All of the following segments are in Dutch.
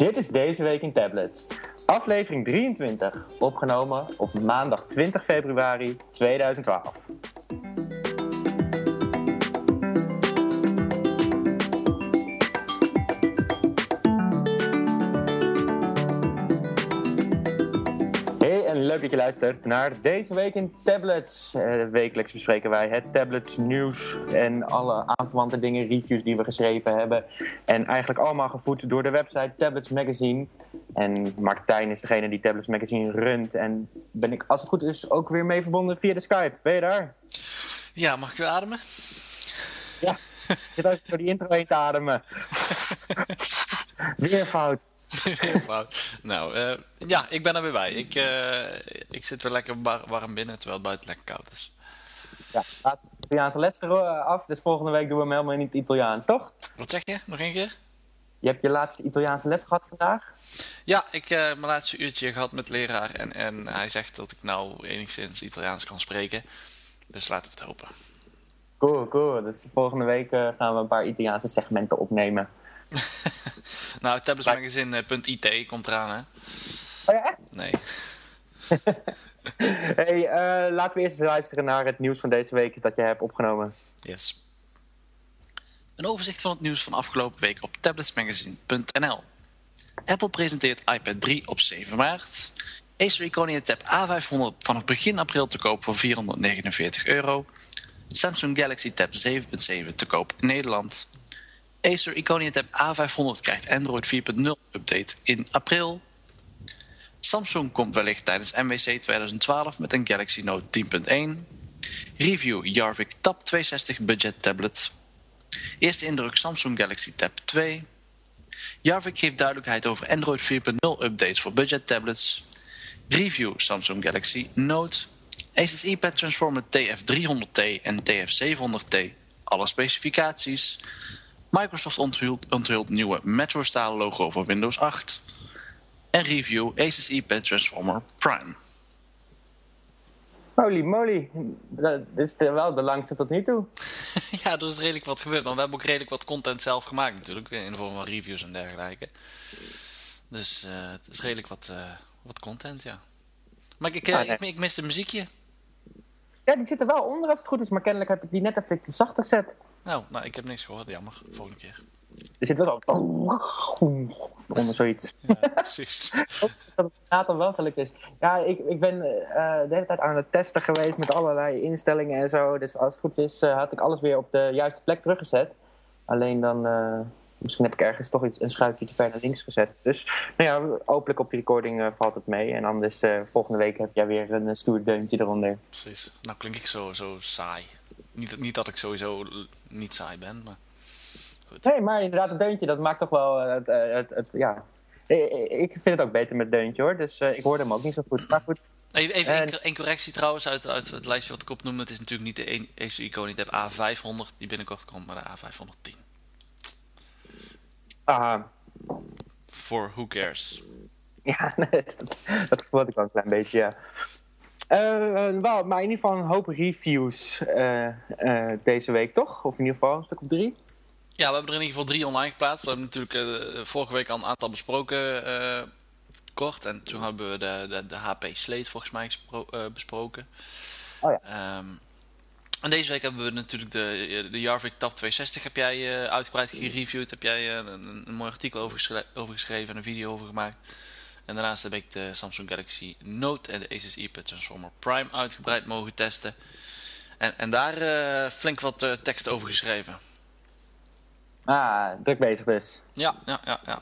Dit is deze week in tablets. Aflevering 23, opgenomen op maandag 20 februari 2012. Luistert naar deze week in tablets. Eh, wekelijks bespreken wij het tablets nieuws en alle aanverwante dingen, reviews die we geschreven hebben. En eigenlijk allemaal gevoed door de website Tablets Magazine. En Martijn is degene die Tablets Magazine runt. En ben ik, als het goed is, ook weer mee verbonden via de Skype. Ben je daar? Ja, mag ik weer ademen? Ja, ik zit ook door die intro heen te ademen. weer fout. Nou, eh, ja, ik ben er weer bij. Ik, eh, ik zit weer lekker warm binnen, terwijl het buiten lekker koud is. Ja, laat de Italiaanse les eh, af. Dus volgende week doen we hem helemaal in het Italiaans, toch? Wat zeg je? Nog één keer? Je hebt je laatste Italiaanse les gehad vandaag? Ja, ik heb mijn laatste uurtje gehad met leraar en, en hij zegt dat ik nou enigszins Italiaans kan spreken. Dus laten we het hopen. Cool, cool. Dus volgende week gaan we een paar Italiaanse segmenten opnemen. Nou, tabletsmagazine.it komt eraan, hè? Oh ja, echt? Nee. Hey, eh, laten we eerst luisteren naar het nieuws van deze week dat je hebt opgenomen. Yes. Een overzicht van het nieuws van afgelopen week op tabletsmagazine.nl. Apple presenteert iPad 3 op 7 maart. Acer Iconia Tab A500 vanaf begin april te koop voor 449 euro. Samsung Galaxy Tab 7.7 te koop in Nederland. Acer Iconia Tab A500 krijgt Android 4.0 update in april. Samsung komt wellicht tijdens MWC 2012 met een Galaxy Note 10.1. Review Jarvik Tab 260 Budget Tablet. Eerste indruk Samsung Galaxy Tab 2. Jarvik geeft duidelijkheid over Android 4.0 updates voor budget tablets. Review Samsung Galaxy Note. Asus iPad Transformer TF300T en TF700T. Alle specificaties. Microsoft onthult, onthult nieuwe Metro-stalen logo voor Windows 8. En review Asus iPad Transformer Prime. Holy moly, dat is wel de langste tot nu toe. Ja, er is redelijk wat gebeurd, maar we hebben ook redelijk wat content zelf gemaakt natuurlijk, in de vorm van reviews en dergelijke. Dus eh, het is redelijk wat, eh, wat content, ja. Maar ik, eh, Ah, nee. ik, ik mis de muziekje. Ja, die zit er wel onder als het goed is, maar kennelijk heb ik die net even te zacht gezet. Nou, nou, ik heb niks gehoord, jammer. Volgende keer. Er zit wel zo... onder zoiets. Ja, precies. dat het later wel gelukt is. Ja, ik, ik ben eh, de hele tijd aan het testen geweest met allerlei instellingen en zo. Dus als het goed is, eh, had ik alles weer op de juiste plek teruggezet. Alleen dan, eh, misschien heb ik ergens toch iets, een schuifje te ver naar links gezet. Dus, nou ja, hopelijk op die recording valt het mee. En anders, eh, volgende week heb jij weer een stoer deuntje eronder. precies. Nou klink ik zo, zo saai. Niet, niet dat ik sowieso niet saai ben, maar... Nee, maar inderdaad, een deuntje, dat maakt toch wel eh, het, eh, het, het, ja... Ik ik vind het ook beter met deuntje hoor, dus eh, ik hoorde hem ook niet zo goed. Maar goed, Even, even En- één- correctie trouwens uit, uit het lijstje wat ik opnoemde. Het is natuurlijk niet de een- Acer Iconia Tab A500 die binnenkort komt, maar de A510. aha. For who cares? Ja, nee, dat, dat had ik wel een klein beetje, ja. Eh, wel, maar in ieder geval een hoop reviews eh, eh, deze week, toch? Of in ieder geval een stuk of drie? Ja, we hebben er in ieder geval drie online geplaatst. We hebben natuurlijk vorige week al een aantal besproken kort. En toen hebben we de, de, de HP Slate volgens mij besproken. Oh ja. Ehm, en deze week hebben we natuurlijk de, de Jarvik Tab 260 heb jij uitgebreid gereviewd. Heb jij een, een mooi artikel over, geschre- over geschreven en een video over gemaakt. En daarnaast heb ik de Samsung Galaxy Note en de Asus iPad Transformer Prime uitgebreid mogen testen. En, en daar eh, flink wat eh, tekst over geschreven. Ah, druk bezig dus. Ja, ja, ja, ja.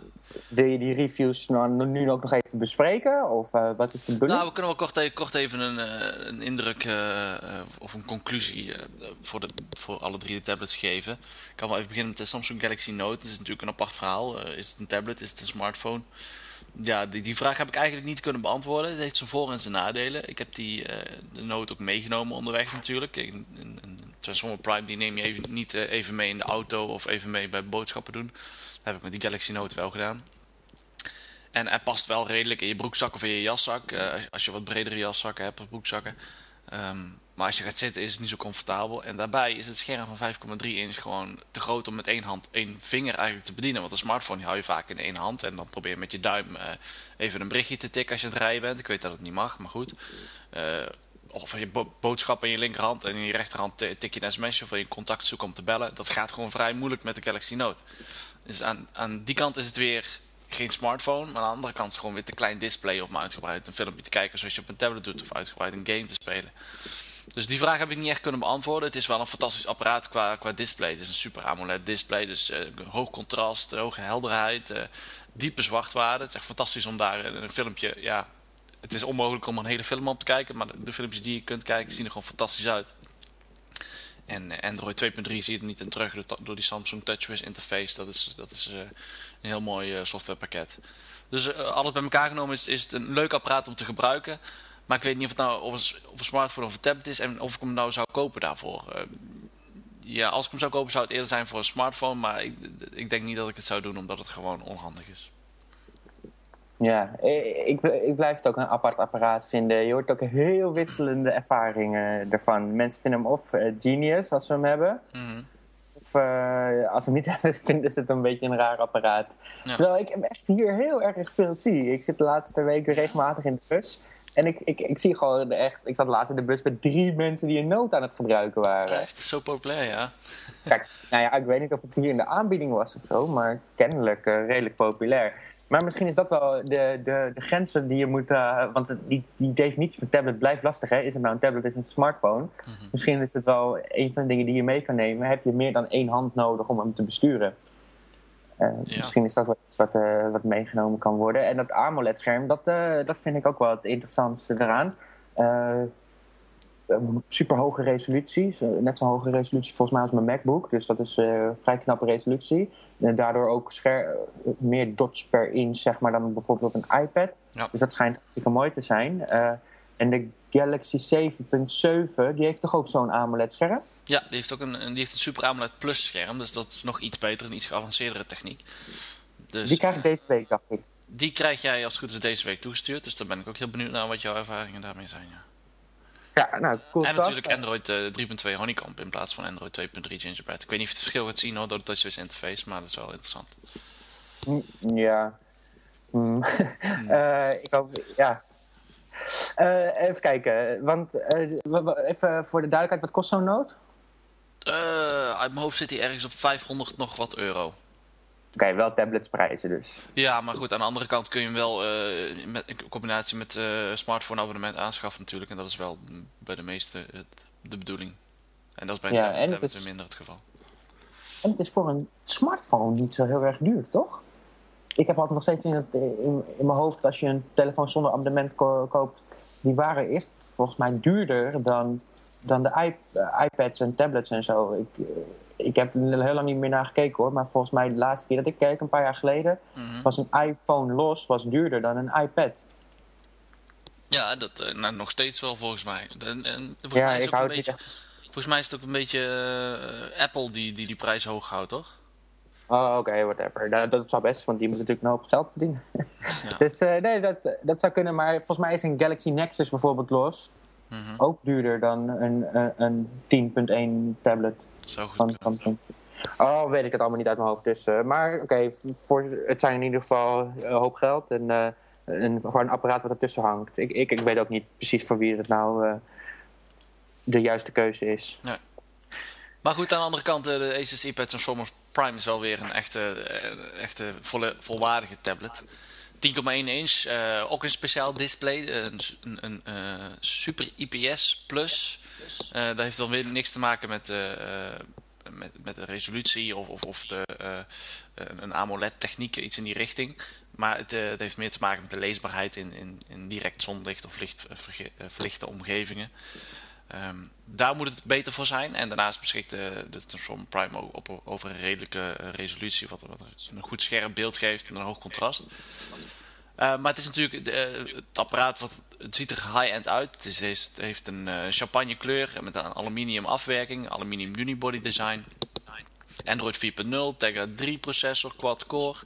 Wil je die reviews nou, nu ook nog even bespreken? Of eh, wat is de bedoeling? Nou, we kunnen wel kort, e- kort even een, een indruk of een conclusie voor, de, voor alle drie de tablets geven. Ik kan wel even beginnen met de Samsung Galaxy Note. Dat is natuurlijk een apart verhaal. Is het een tablet? Is het een smartphone? Ja, die, die vraag heb ik eigenlijk niet kunnen beantwoorden. Het heeft zijn voor- en zijn nadelen. Ik heb die, eh, de Note ook meegenomen onderweg natuurlijk. Een, een, Transformer Prime die neem je even, niet eh, even mee in de auto of even mee bij boodschappen doen. Dat heb ik met die Galaxy Note wel gedaan. En hij past wel redelijk in je broekzak of in je jaszak. eh, als- als je wat bredere jaszakken hebt of broekzakken. Ehm, Maar als je gaat zitten is het niet zo comfortabel. En daarbij is het scherm van 5,3 inch gewoon te groot om met één hand, één vinger eigenlijk te bedienen. Want een smartphone hou je vaak in één hand. En dan probeer je met je duim uh, even een berichtje te tikken als je aan het rijden bent. Ik weet dat het niet mag, maar goed. Uh, of je bo boodschap in je linkerhand en in je rechterhand tik je een sms'je of je contact zoeken om te bellen. Dat gaat gewoon vrij moeilijk met de Galaxy Note. Dus aan, aan die kant is het weer geen smartphone. Maar aan de andere kant is het gewoon weer te klein display om uitgebreid een filmpje te kijken zoals je op een tablet doet. Of uitgebreid een game te spelen. Dus die vraag heb ik niet echt kunnen beantwoorden. Het is wel een fantastisch apparaat qua, qua display. Het is een super AMOLED display. Dus uh, hoog contrast, hoge helderheid, uh, diepe zwartwaarde. Het is echt fantastisch om daar een filmpje... Ja, het is onmogelijk om een hele film op te kijken. Maar de, filmpjes die je kunt kijken zien er gewoon fantastisch uit. En Android 2.3 zie je er niet in terug door die Samsung TouchWiz interface. Dat is, dat is een heel mooi softwarepakket. Dus alles bij elkaar genomen is, is het een leuk apparaat om te gebruiken. Maar ik weet niet of het nou of een, of een smartphone of een tablet is en of ik hem nou zou kopen daarvoor. ja, als ik hem zou kopen zou het eerder zijn voor een smartphone. Maar ik, ik denk niet dat ik het zou doen omdat het gewoon onhandig is. Ja, ik, ik blijf het ook een apart apparaat vinden. Je hoort ook heel wisselende ervaringen ervan. Mensen vinden hem of uh, genius als ze hem hebben. Mm Of uh, als ze hem niet hebben, vinden ze het een beetje een raar apparaat. Ja. Terwijl ik echt hier heel erg veel zie. Ik zit de laatste weken regelmatig in de bus. En ik, ik, ik zie gewoon echt... Ik zat laatst in de bus met drie mensen die een noot aan het gebruiken waren. Echt zo populair, ja. Kijk, nou ja, ik weet niet of het hier in de aanbieding was of zo. Maar kennelijk uh, redelijk populair. Maar misschien is dat wel de, de, de grenzen die je moet... Uh, want die, die definitie van tablet blijft lastig, hè? Is het nou een tablet, is het een smartphone? Mm -hmm. Misschien is het wel een van de dingen die je mee kan nemen. Heb je meer dan één hand nodig om hem te besturen? Uh, ja. Misschien is dat wel iets wat, uh, wat meegenomen kan worden. En dat AMOLED-scherm, dat, dat vind ik ook wel het interessantste eraan. super hoge resolutie, net zo'n hoge resolutie volgens mij als mijn MacBook. Dus dat is vrij knappe resolutie. En daardoor ook meer dots per inch zeg maar, dan bijvoorbeeld op een iPad. Ja. Dus dat schijnt hartstikke mooi te zijn. En de Galaxy 7.7, die heeft toch ook zo'n AMOLED-scherm? Ja, die heeft ook een, die heeft een Super AMOLED Plus scherm. Dus dat is nog iets beter, een iets geavanceerdere techniek. Dus, die krijg ik deze week, dacht ik. Die krijg jij als het goed is deze week toegestuurd. Dus daar ben ik ook heel benieuwd naar wat jouw ervaringen daarmee zijn. Ja. Ja, nou, cool En natuurlijk Android uh, 3.2 Honeycomb in plaats van Android 2.3 Gingerbread. Ik weet niet of je het verschil gaat zien hoor, door de TouchWiz interface, maar dat is wel interessant. Ja. Mm. uh, ik hoop, ja. Uh, even kijken, want even voor de duidelijkheid, wat kost zo'n noot? uit mijn hoofd zit hij ergens op 500 nog wat euro. Oké, okay, wel tabletsprijzen dus. Ja, maar goed, aan de andere kant kun je hem wel uh, met, in combinatie met uh, smartphone abonnement aanschaffen natuurlijk. En dat is wel bij de meeste het, de bedoeling. En dat is bij de ja, tablet, tablet is, minder het geval. En het is voor een smartphone niet zo heel erg duur, toch? Ik heb altijd nog steeds in, het, in, in mijn hoofd, als je een telefoon zonder abonnement ko koopt, die waren eerst volgens mij duurder dan, dan de iP uh, iPads en tablets en zo. Ik, ik heb er heel lang niet meer naar gekeken hoor. Maar volgens mij de laatste keer dat ik keek, een paar jaar geleden, mm -hmm. was een iPhone los was duurder dan een iPad. Ja, dat uh, nou, nog steeds wel volgens mij. En, en volgens ja, mij is ik hou ook het een beetje. Volgens mij is het ook een beetje uh, Apple die, die die prijs hoog houdt, toch? Oh, oké, okay, whatever. Dat, dat zou best, want die moet natuurlijk een hoop geld verdienen. Ja. dus uh, nee, dat, dat zou kunnen. Maar volgens mij is een Galaxy Nexus bijvoorbeeld los. Mm -hmm. Ook duurder dan een, een, een 10.1 tablet. Van Samsung. Oh, weet ik het allemaal niet uit mijn hoofd. Dus, uh, maar oké, okay, voor het zijn in ieder geval een hoop geld. En, uh, en voor een apparaat wat ertussen hangt. Ik, ik, ik weet ook niet precies voor wie het nou de juiste keuze is. Nee. Maar goed, aan de andere kant, de Asus iPad Transformers Prime is wel weer een echte, echte volle, volwaardige tablet. 10,1 inch, uh, ook een speciaal display, een, een, Super IPS Plus. Dat heeft wel weer niks te maken met, met, met de resolutie of, of, of de, een AMOLED techniek, iets in die richting. Maar het, het, heeft meer te maken met de leesbaarheid in, in, in direct zonlicht of licht, verlichte omgevingen. Um, daar moet het beter voor zijn. En daarnaast beschikt de, de Transform Prime ook op, over een redelijke resolutie, wat, een goed scherp beeld geeft en een hoog contrast. Uh, maar het is natuurlijk de, het apparaat, wat, het ziet er high-end uit. Het, is, het heeft een champagne kleur met een aluminium afwerking, aluminium unibody design. Android 4.0, Tegra 3 processor, quad-core.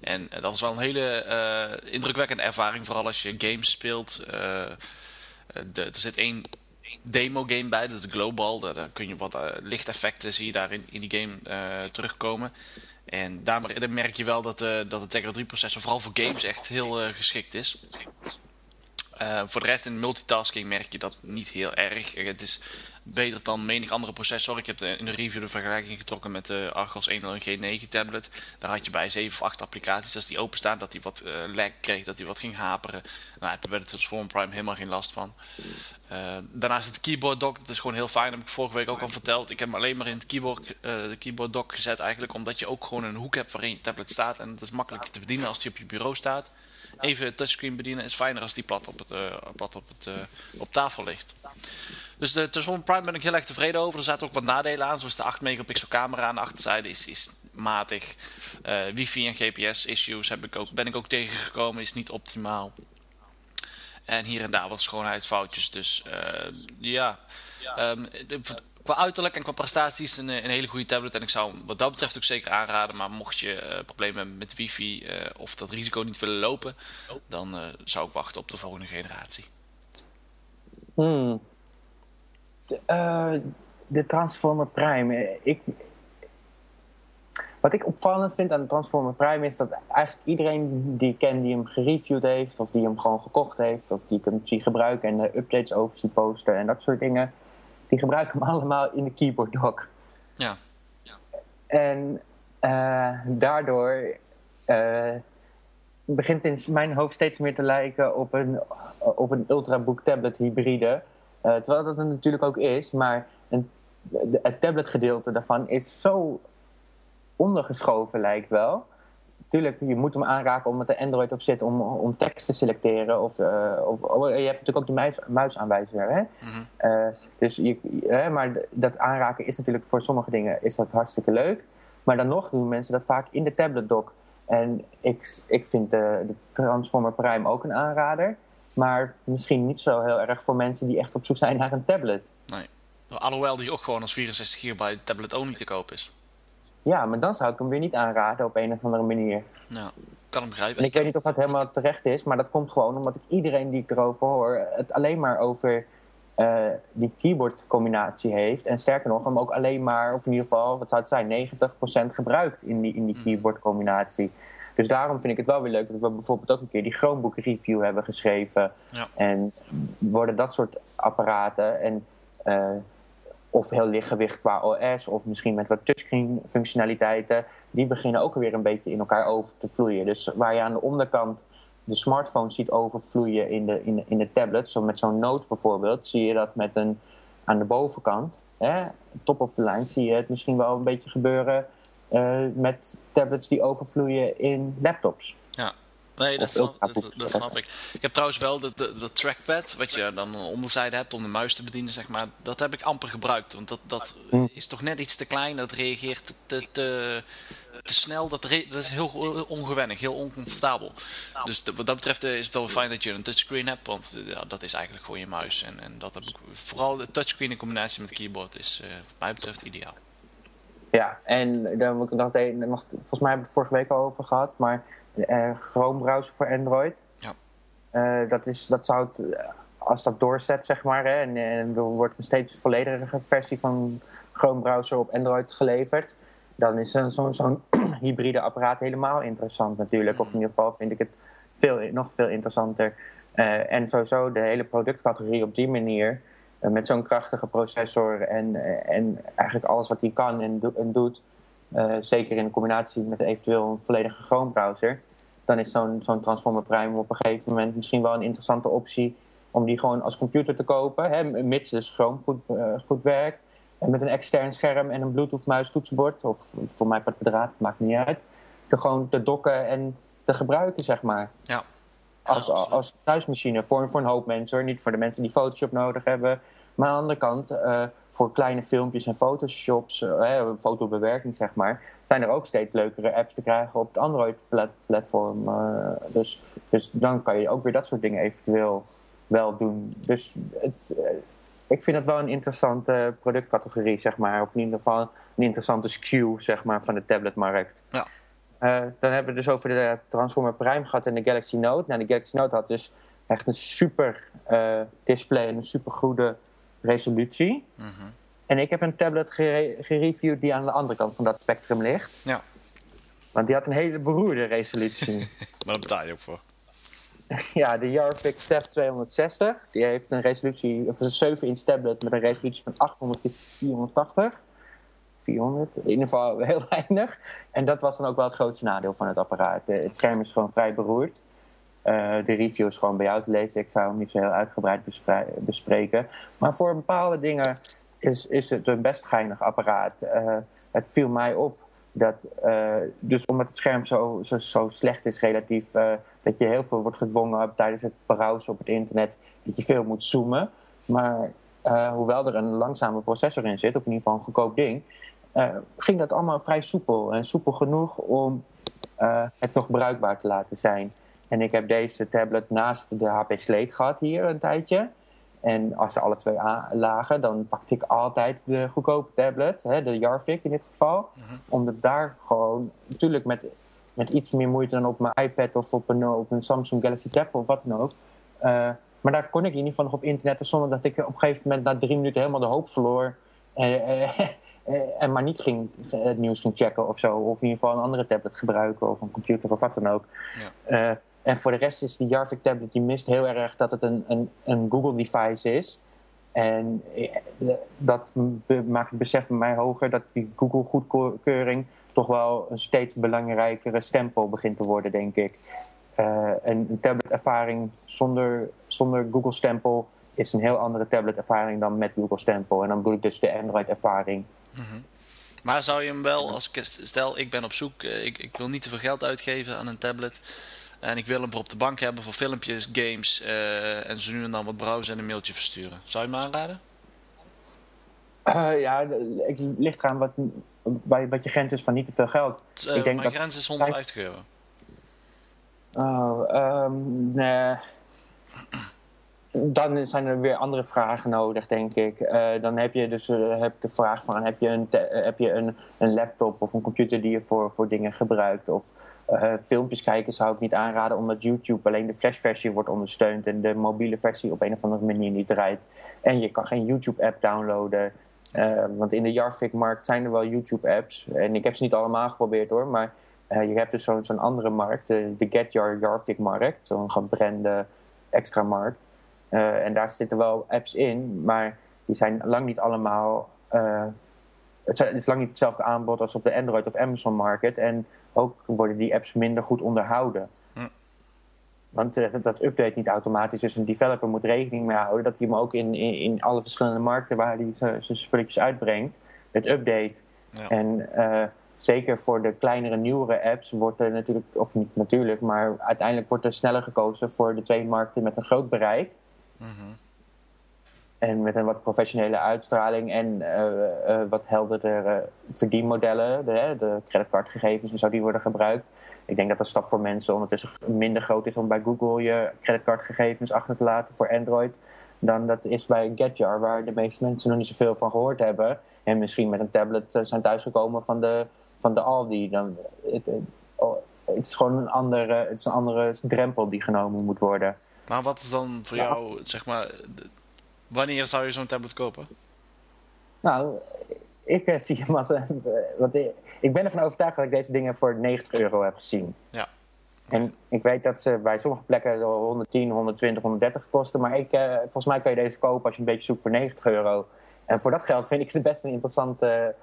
En dat is wel een hele indrukwekkende ervaring, vooral als je games speelt. Er zit één demo game bij, dat is Global. Daar, kun je wat lichteffecten zie je in, die game terugkomen. En daar merk je wel dat, dat de Tegra 3 processor vooral voor games echt heel geschikt is. voor de rest in multitasking merk je dat niet heel erg. Het is beter dan menig andere processor. Ik heb in de review de vergelijking getrokken met de Argos 101G9 tablet. Daar had je bij 7 of 8 applicaties, als die openstaan, dat die wat uh, lag kreeg, dat die wat ging haperen. Nou, je bij de Transform Prime helemaal geen last van. Uh, daarnaast het keyboard dock, dat is gewoon heel fijn, dat heb ik vorige week ook al verteld. Ik heb hem alleen maar in het keyboard, de keyboard dock gezet eigenlijk, omdat je ook gewoon een hoek hebt waarin je tablet staat. En dat is makkelijker te bedienen als die op je bureau staat. Even touchscreen bedienen is fijner als die plat op, het, plat op, het, op tafel ligt. Dus de Transform Prime ben ik heel erg tevreden over. Er zaten ook wat nadelen aan, zoals de 8 megapixel camera aan de achterzijde is, is matig. Uh, wifi en GPS issues heb ik ook, ben ik ook tegengekomen, is niet optimaal. En hier en daar wat schoonheidsfoutjes. Dus uh, ja, um, qua uiterlijk en qua prestaties een, een hele goede tablet. En ik zou hem wat dat betreft ook zeker aanraden. Maar mocht je uh, problemen hebben met wifi of dat risico niet willen lopen, dan zou ik wachten op de volgende generatie. Hmm uh, de Transformer Prime. Ik, wat ik opvallend vind aan de Transformer Prime is dat eigenlijk iedereen die ik ken die hem gereviewd heeft, of die hem gewoon gekocht heeft, of die ik hem zie gebruiken en de updates over zie posten en dat soort dingen, die gebruiken hem allemaal in de keyboard dock. Ja. ja. En uh, daardoor uh, begint het in mijn hoofd steeds meer te lijken op een, op een Ultrabook tablet hybride. Uh, terwijl dat het natuurlijk ook is, maar een, het tabletgedeelte daarvan is zo ondergeschoven, lijkt wel. Tuurlijk, je moet hem aanraken omdat er Android op zit om, om tekst te selecteren. Of, uh, of oh, je hebt natuurlijk ook de muis, muisaanwijzer. Hè? Mm uh, dus je, maar dat aanraken is natuurlijk voor sommige dingen is dat hartstikke leuk. Maar dan nog doen mensen dat vaak in de tablet dock. En ik, ik vind de, de Transformer Prime ook een aanrader. Maar misschien niet zo heel erg voor mensen die echt op zoek zijn naar een tablet. Nee. Alhoewel die ook gewoon als 64 gigabyte tablet only te koop is. Ja, maar dan zou ik hem weer niet aanraden op een of andere manier. Ja, kan hem begrijpen. En ik weet niet of dat helemaal terecht is, maar dat komt gewoon omdat ik iedereen die ik erover hoor, het alleen maar over uh, die keyboardcombinatie heeft. En sterker nog, hem ook alleen maar, of in ieder geval, wat zou het zijn, 90% gebruikt in die, in die mm. keyboardcombinatie. Dus daarom vind ik het wel weer leuk dat we bijvoorbeeld ook een keer die Chromebook review hebben geschreven. Ja. En worden dat soort apparaten en uh, of heel lichtgewicht qua OS of misschien met wat touchscreen functionaliteiten, die beginnen ook weer een beetje in elkaar over te vloeien. Dus waar je aan de onderkant de smartphone ziet overvloeien in de, in de, in de tablet, zo met zo'n Note bijvoorbeeld, zie je dat met een aan de bovenkant, hè, top of the line, zie je het misschien wel een beetje gebeuren met tablets die overvloeien in laptops. Ja, nee, dat snap, dat, dat snap, ik. Ik heb trouwens wel dat de, trackpad, wat je dan een onderzijde hebt om de muis te bedienen, zeg maar, dat heb ik amper gebruikt. Want dat, dat hm. is toch net iets te klein, dat reageert te, te, snel, dat, dat, is heel ongewennig, heel oncomfortabel. Dus wat dat betreft eh, is het wel fijn dat je een touchscreen hebt, want eh, ja, dat is eigenlijk gewoon je muis. En, en dat heb ik, vooral de touchscreen in combinatie met keyboard is uh, wat mij betreft ideaal. Ja, en dan moet ik nog, nog volgens mij hebben we het vorige week al over gehad, maar uh, Chrome browser voor Android. Ja. Uh, dat, is, dat zou het, eh, als dat doorzet, zeg maar, hè, en, en, er wordt een steeds volledige versie van Chrome browser op Android geleverd, dan is zo'n zo hybride apparaat helemaal interessant natuurlijk. Of in ieder geval vind ik het veel, nog veel interessanter. Uh, en sowieso de hele productcategorie op die manier eh, met zo'n krachtige processor en, eh, en eigenlijk alles wat hij kan en, doet, uh, zeker in combinatie met eventueel een volledige Chrome browser, dan is zo'n zo'n Transformer Prime op een gegeven moment misschien wel een interessante optie om die gewoon als computer te kopen, hè, mits dus Chrome goed, goed werkt. En met een extern scherm en een Bluetooth muis toetsenbord, of voor mij wat bedraad, maakt niet uit. Te gewoon te dokken en te gebruiken, zeg maar. Ja als, als thuismachine voor, voor een hoop mensen hoor. Niet voor de mensen die Photoshop nodig hebben. Maar aan de andere kant, uh, voor kleine filmpjes en photoshops, uh, fotobewerking zeg maar, zijn er ook steeds leukere apps te krijgen op het Android-platform. Uh, dus, dus dan kan je ook weer dat soort dingen eventueel wel doen. Dus het, ik vind het wel een interessante productcategorie, zeg maar. Of in ieder geval een interessante skew, zeg maar, van de tabletmarkt. Ja. Uh, dan hebben we dus over de Transformer Prime gehad en de Galaxy Note. Nou, de Galaxy Note had dus echt een super uh, display en een super goede resolutie. En ik heb een tablet gere- gereviewd die aan de andere kant van dat spectrum ligt. Ja, Want die had een hele beroerde resolutie. maar daar betaal je ook voor. ja, de Jarvik Tab 260. Die heeft een resolutie, of een 7-inch tablet met een resolutie van 800 x 480. 400, in ieder geval heel weinig. En dat was dan ook wel het grootste nadeel van het apparaat. Eh, Het scherm is gewoon vrij beroerd. Eh, de review is gewoon bij jou te lezen. Ik zou hem niet zo heel uitgebreid bespre- bespreken. Maar voor bepaalde dingen is, is het een best geinig apparaat. Eh, het viel mij op dat, dus omdat het scherm zo, zo, zo slecht is relatief, dat je heel veel wordt gedwongen tijdens het browsen op het internet, dat je veel moet zoomen. Maar hoewel er een langzame processor in zit, of in ieder geval een goedkoop ding, ging dat allemaal vrij soepel. En soepel genoeg om eh, het nog bruikbaar te laten zijn. En ik heb deze tablet naast de HP Slate gehad hier een tijdje. En als ze alle twee lagen, dan pakte ik altijd de goedkope tablet, hè, de Jarvik in dit geval. Omdat daar gewoon, natuurlijk met, met iets meer moeite dan op mijn iPad of op een, op een Samsung Galaxy Tab of wat dan ook. Eh, maar daar kon ik in ieder geval nog op internetten zonder dat ik op een gegeven moment na drie minuten helemaal de hoop verloor. Eh, eh, eh, en maar niet ging, het nieuws ging checken of zo. Of in ieder geval een andere tablet gebruiken of een computer of wat dan ook. Ja. Eh, en voor de rest is die Jarvik tablet, je mist heel erg dat het een, een, een Google device is. En eh, dat maakt het besef bij mij hoger dat die Google goedkeuring toch wel een steeds belangrijkere stempel begint te worden, denk ik. Eh, een, een tabletervaring zonder, zonder Google stempel is een heel andere tabletervaring dan met Google stempel. En dan bedoel ik dus de Android ervaring. Maar zou je hem wel, als ik, stel ik ben op zoek, eh, ik, ik wil niet te veel geld uitgeven aan een tablet. En ik wil hem voor op de bank hebben voor filmpjes, games eh, en zo nu en dan wat browsen en een mailtje versturen. Zou je hem aanraden? Eh, ja, het ligt eraan wat, bij- wat je grens is van niet te veel geld. Ik denk mijn dat- grens is 150 euro. Oh, ehm, nee. Dan zijn er weer andere vragen nodig, denk ik. Eh, dan heb je dus eh, heb de vraag van: heb je, een, eh, heb je een, een laptop of een computer die je voor, voor dingen gebruikt? Of filmpjes kijken zou ik niet aanraden, omdat YouTube alleen de flashversie wordt ondersteund en de mobiele versie op een of andere manier niet draait. En je kan geen YouTube-app downloaden. Want in de Jarvik-markt zijn er wel YouTube-apps. En ik heb ze niet allemaal geprobeerd hoor, maar je hebt dus zo'n zo'n andere markt, de, de Get Your Jarvik-markt, zo'n gebrande extra markt. Eh, en daar zitten wel apps in, maar die zijn lang niet allemaal. eh, het, is lang niet hetzelfde aanbod als op de Android of Amazon market. En ook worden die apps minder goed onderhouden. Hm. Want eh, dat, dat update niet automatisch. Dus een developer moet rekening mee houden dat hij hem ook in, in, in alle verschillende markten waar hij zijn spulletjes uitbrengt, het update. Ja. En zeker voor de kleinere, nieuwere apps wordt er natuurlijk, of niet natuurlijk, maar uiteindelijk wordt er sneller gekozen voor de twee markten met een groot bereik. Mhm. En met een wat professionele uitstraling en eh, eh, wat helderder eh, verdienmodellen. De, de creditcardgegevens en zo die worden gebruikt. Ik denk dat de stap voor mensen ondertussen minder groot is om bij Google je creditcardgegevens achter te laten voor Android. Dan dat is bij Getjar, waar de meeste mensen nog niet zoveel van gehoord hebben. En misschien met een tablet zijn thuisgekomen van de, van de Aldi. Dan, het, oh, het is gewoon een andere, het is een andere drempel die genomen moet worden. Maar wat is dan voor Ja. jou, zeg maar, wanneer zou je zo'n tablet kopen? Nou, ik eh, zie hem als een. eh, want ik, ik ben ervan overtuigd dat ik deze dingen voor 90 euro heb gezien. Ja. En ik weet dat ze bij sommige plekken zo 110, 120, 130 kosten. Maar ik, eh, volgens mij kan je deze kopen als je een beetje zoekt voor 90 euro. En voor dat geld vind ik het best een interessante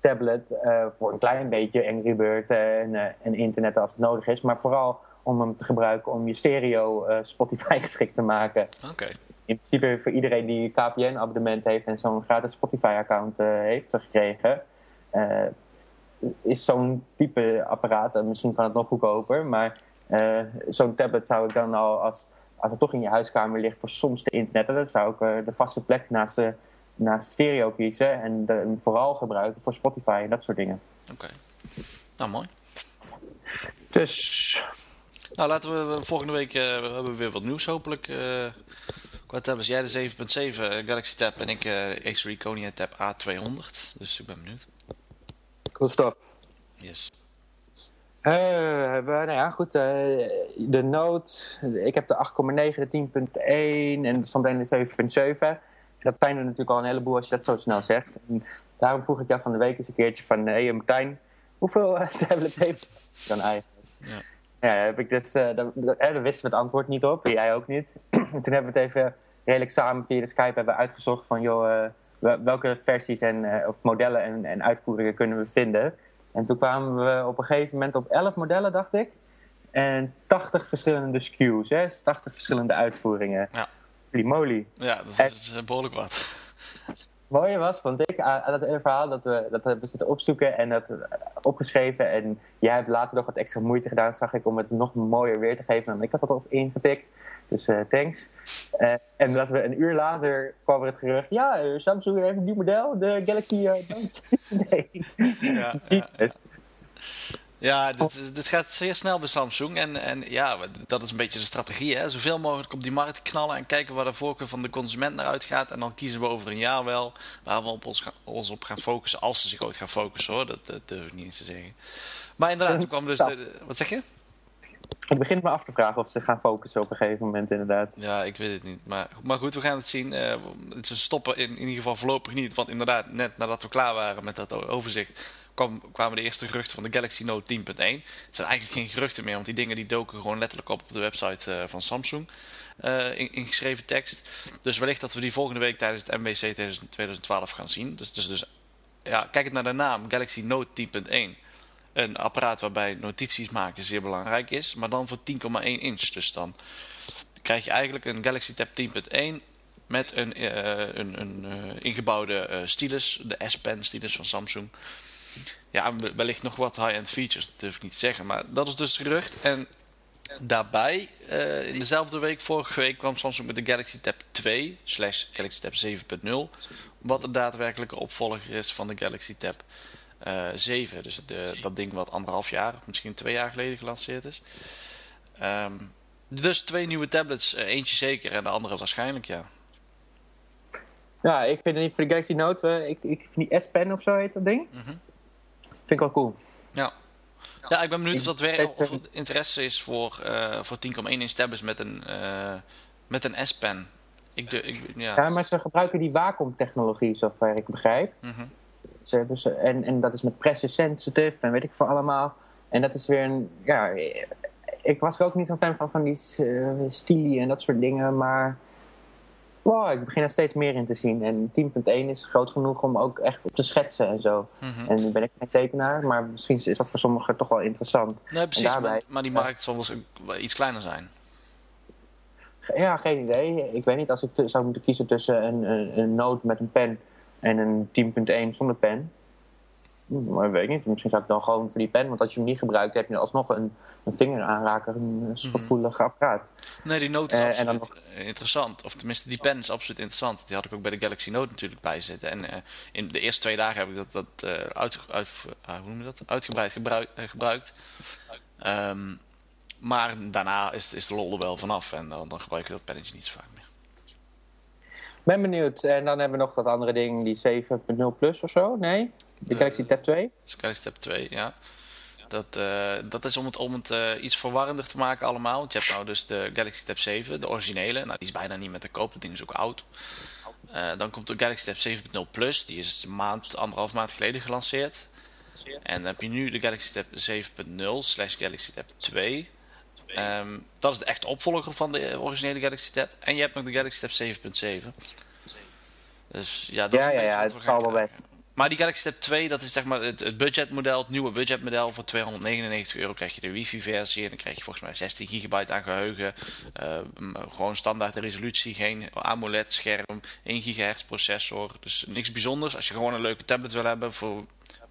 tablet. voor een klein beetje Angry Bird en, en internet als het nodig is. Maar vooral om hem te gebruiken om je stereo eh, Spotify geschikt te maken Oké. in principe voor iedereen die een KPN-abonnement heeft en zo'n gratis Spotify-account eh, heeft gekregen, eh, is zo'n type apparaat, en misschien kan het nog goedkoper, maar eh, zo'n tablet zou ik dan al, als, als het toch in je huiskamer ligt voor soms te internetten, dan zou ik eh, de vaste plek naast de, naast de stereo kiezen en de, hem vooral gebruiken voor Spotify en dat soort dingen. Oké. Nou, mooi. Dus Nou, laten we volgende week, eh, we hebben weer wat nieuws hopelijk. eh qua tablets, jij de 7.7 Galaxy Tab en ik eh Acer Iconia Tab A200. Dus ik ben benieuwd. cool stuff. Yes. Eh, hebben we, nou ja, goed. eh, de Note. Ik heb de 8,9, de 10,1 en zometeen de 7,7. Dat zijn er natuurlijk al een heleboel als je dat zo snel zegt. En daarom vroeg ik jou van de week eens een keertje van... Hé hey, Martijn, hoeveel uh, tablets heeft dan eigenlijk? Ja. Ja, heb ik dus, uh, daar, daar, wisten we het antwoord niet op, jij ook niet. Toen hebben we het even redelijk samen via de Skype hebben uitgezocht van... joh, uh, welke versies en, of modellen en, en uitvoeringen kunnen we vinden. En toen kwamen we op een gegeven moment op 11 modellen, dacht ik. En 80 verschillende SKU's, hè? 80 verschillende uitvoeringen. Ja. Moly. Ja, dat is en, behoorlijk wat. Mooie was, vond ik, aan dat hele verhaal dat we dat hebben zitten opzoeken en dat opgeschreven. En jij hebt later nog wat extra moeite gedaan, zag ik, om het nog mooier weer te geven. En ik had dat ook ingetikt. Dus uh, thanks. Uh, en dat we een uur later kwam er het gerucht: ja, eh, Samsung heeft een nieuw model, de Galaxy Note. nee. Ja, ja. Ja, dit, dit, gaat zeer snel bij Samsung. En, en ja, dat is een beetje de strategie. Hè? Zoveel mogelijk op die markt knallen en kijken waar de voorkeur van de consument naar uitgaat. En dan kiezen we over een jaar wel waar we op ons, ons op gaan focussen. Als ze zich ooit gaan focussen hoor, dat, dat durf ik niet eens te zeggen. Maar inderdaad, toen kwam dus. De, wat zeg je? Ik begin me af te vragen of ze gaan focussen op een gegeven moment, inderdaad. Ja, ik weet het niet. Maar, maar goed, we gaan het zien. Uh, ze stoppen in, in ieder geval voorlopig niet. Want inderdaad, net nadat we klaar waren met dat overzicht, kwam, kwamen de eerste geruchten van de Galaxy Note 10.1. Het zijn eigenlijk geen geruchten meer, want die dingen die doken gewoon letterlijk op op de website uh, van Samsung. Uh, in, in, geschreven tekst. Dus wellicht dat we die volgende week tijdens het MWC 2012 gaan zien. Dus, dus, dus ja, kijk het naar de naam Galaxy Note 10.1 een apparaat waarbij notities maken zeer belangrijk is, maar dan voor 10,1 inch. Dus dan krijg je eigenlijk een Galaxy Tab 10.1 met een, uh, een, een ingebouwde stylus, de S Pen stylus van Samsung. Ja, wellicht nog wat high-end features, dat durf ik niet te zeggen, maar dat is dus gerucht. En daarbij, in dezelfde week, vorige week, kwam Samsung met de Galaxy Tab 2 slash Galaxy Tab 7.0, wat de daadwerkelijke opvolger is van de Galaxy Tab uh, eh, 7. Dus de, dat ding wat anderhalf jaar, of misschien twee jaar geleden gelanceerd is. Um, dus twee nieuwe tablets, uh, eentje zeker en de andere waarschijnlijk, ja. Ja, ik vind het niet voor de Galaxy Note, ik, ik vind die S-Pen of zo heet dat ding. Mm -hmm. Vind ik wel cool. Ja. Ja, ik ben benieuwd of dat weer of het interesse is voor, voor 10,1 inch tablets met een, met een S-pen. Ik, ik, ja. ja, maar ze gebruiken die Wacom technologie, zover ik begrijp. Mm -hmm. Dus, en, en dat is met pressure sensitive en weet ik veel allemaal. En dat is weer een. Ja, ik was er ook niet zo'n fan van, van die uh, stili en dat soort dingen. Maar wow, ik begin er steeds meer in te zien. En 10.1 is groot genoeg om ook echt op te schetsen en zo. Mhm. En nu ben ik geen tekenaar, maar misschien is dat voor sommigen toch wel interessant. Nee, precies. Daarbij, maar, die markt zal wel iets kleiner zijn. Ja, geen idee. Ik weet niet, als ik zou moeten kiezen tussen een, een, een noot met een pen en een 10.1 zonder pen. Maar weet ik niet. Misschien zou ik dan gewoon voor die pen, want als je hem niet gebruikt, heb je alsnog een, een vingeraanraker, een mhm. gevoelig apparaat. Nee, die Note is uh, absoluut nog... interessant. Of tenminste, die pen is absoluut interessant. Die had ik ook bij de Galaxy Note natuurlijk bij zitten. En uh, in de eerste twee dagen heb ik dat, dat, uh, uit, uit, hoe noem je dat? uitgebreid gebruik, gebruikt. Um, maar daarna is, is de lol er wel vanaf en dan, dan gebruik ik dat pennetje niet zo vaak ben benieuwd. En dan hebben we nog dat andere ding, die 7.0 Plus of zo? Nee? De Galaxy Tab 2? De Galaxy Tab 2, ja. Dat, uh, dat is om het, om het uh, iets verwarrender te maken allemaal. Want je hebt nou dus de Galaxy Tab 7, de originele. Nou, die is bijna niet meer te koop. Dat ding is ook oud. Uh, dan komt de Galaxy Tab 7.0 Plus. Die is een maand, anderhalf maand geleden gelanceerd. En dan heb je nu de Galaxy Tab 7.0 slash Galaxy Tab 2. Um, dat is de echte opvolger van de originele Galaxy Tab. En je hebt nog de Galaxy Tab 7.7. Dus ja, dat ja, is ja, ja, het zal wel best. Maar die Galaxy Tab 2, dat is zeg maar het, het budgetmodel, het nieuwe budgetmodel. Voor 299 euro krijg je de wifi-versie. En dan krijg je volgens mij 16 gigabyte aan geheugen. Uh, gewoon standaard resolutie, geen AMOLED-scherm, 1 gigahertz processor. Dus niks bijzonders. Als je gewoon een leuke tablet wil hebben voor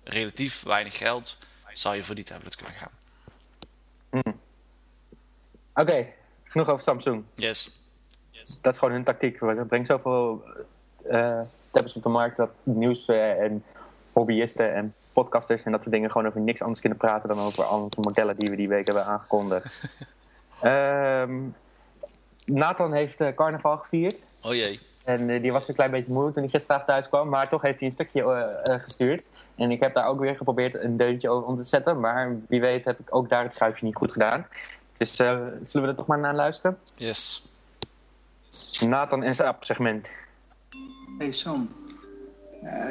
relatief weinig geld, zou je voor die tablet kunnen gaan. Mm. Oké, genoeg over Samsung. Yes. yes. Dat is gewoon hun tactiek. Het brengt zoveel uh, tablets op de markt dat nieuws uh, en hobbyisten en podcasters en dat soort dingen gewoon over niks anders kunnen praten dan over andere modellen die we die week hebben aangekondigd. um, Nathan heeft uh, carnaval gevierd. Oh jee. En die was een klein beetje moe toen hij gisteren thuis kwam. Maar toch heeft hij een stukje gestuurd. En ik heb daar ook weer geprobeerd een deuntje over te zetten. Maar wie weet heb ik ook daar het schuifje niet goed gedaan. Dus uh, zullen we er toch maar naar luisteren? Yes. Nathan en zijn segment. Hey Sam,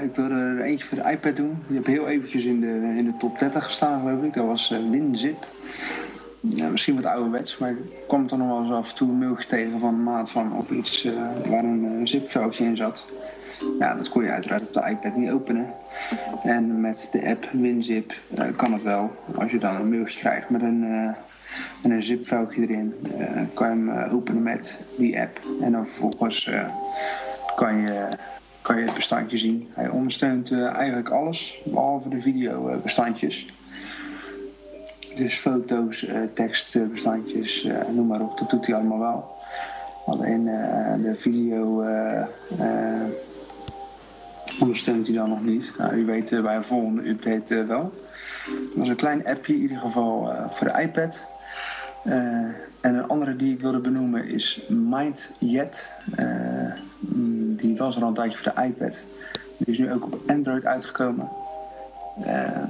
ik wilde er eentje voor de iPad doen. Die heb heel eventjes in de, in de top 30 gestaan, geloof ik. Dat was uh, WinZip. Ja, misschien wat ouderwets, maar ik kwam toch nog wel eens af en toe een mailtje tegen van een maat van of iets uh, waar een uh, zipveldje in zat. Ja, dat kon je uiteraard op de iPad niet openen. En met de app WinZip kan het wel. Als je dan een mailtje krijgt met een, met een zipveldje erin, kan je hem openen met die app. En dan vervolgens kan je kan je het bestandje zien. Hij ondersteunt eigenlijk alles, behalve de videobestandjes. Dus foto's, uh, tekstbestandjes, noem maar op, dat doet hij allemaal wel. Alleen de video ondersteunt hij dan nog niet. Nou, u weet bij een volgende update wel. Dat was een klein appje in ieder geval voor de iPad. En een andere die ik wilde benoemen is MindJet die was er al een tijdje voor de iPad. Die is nu ook op Android uitgekomen. Uh,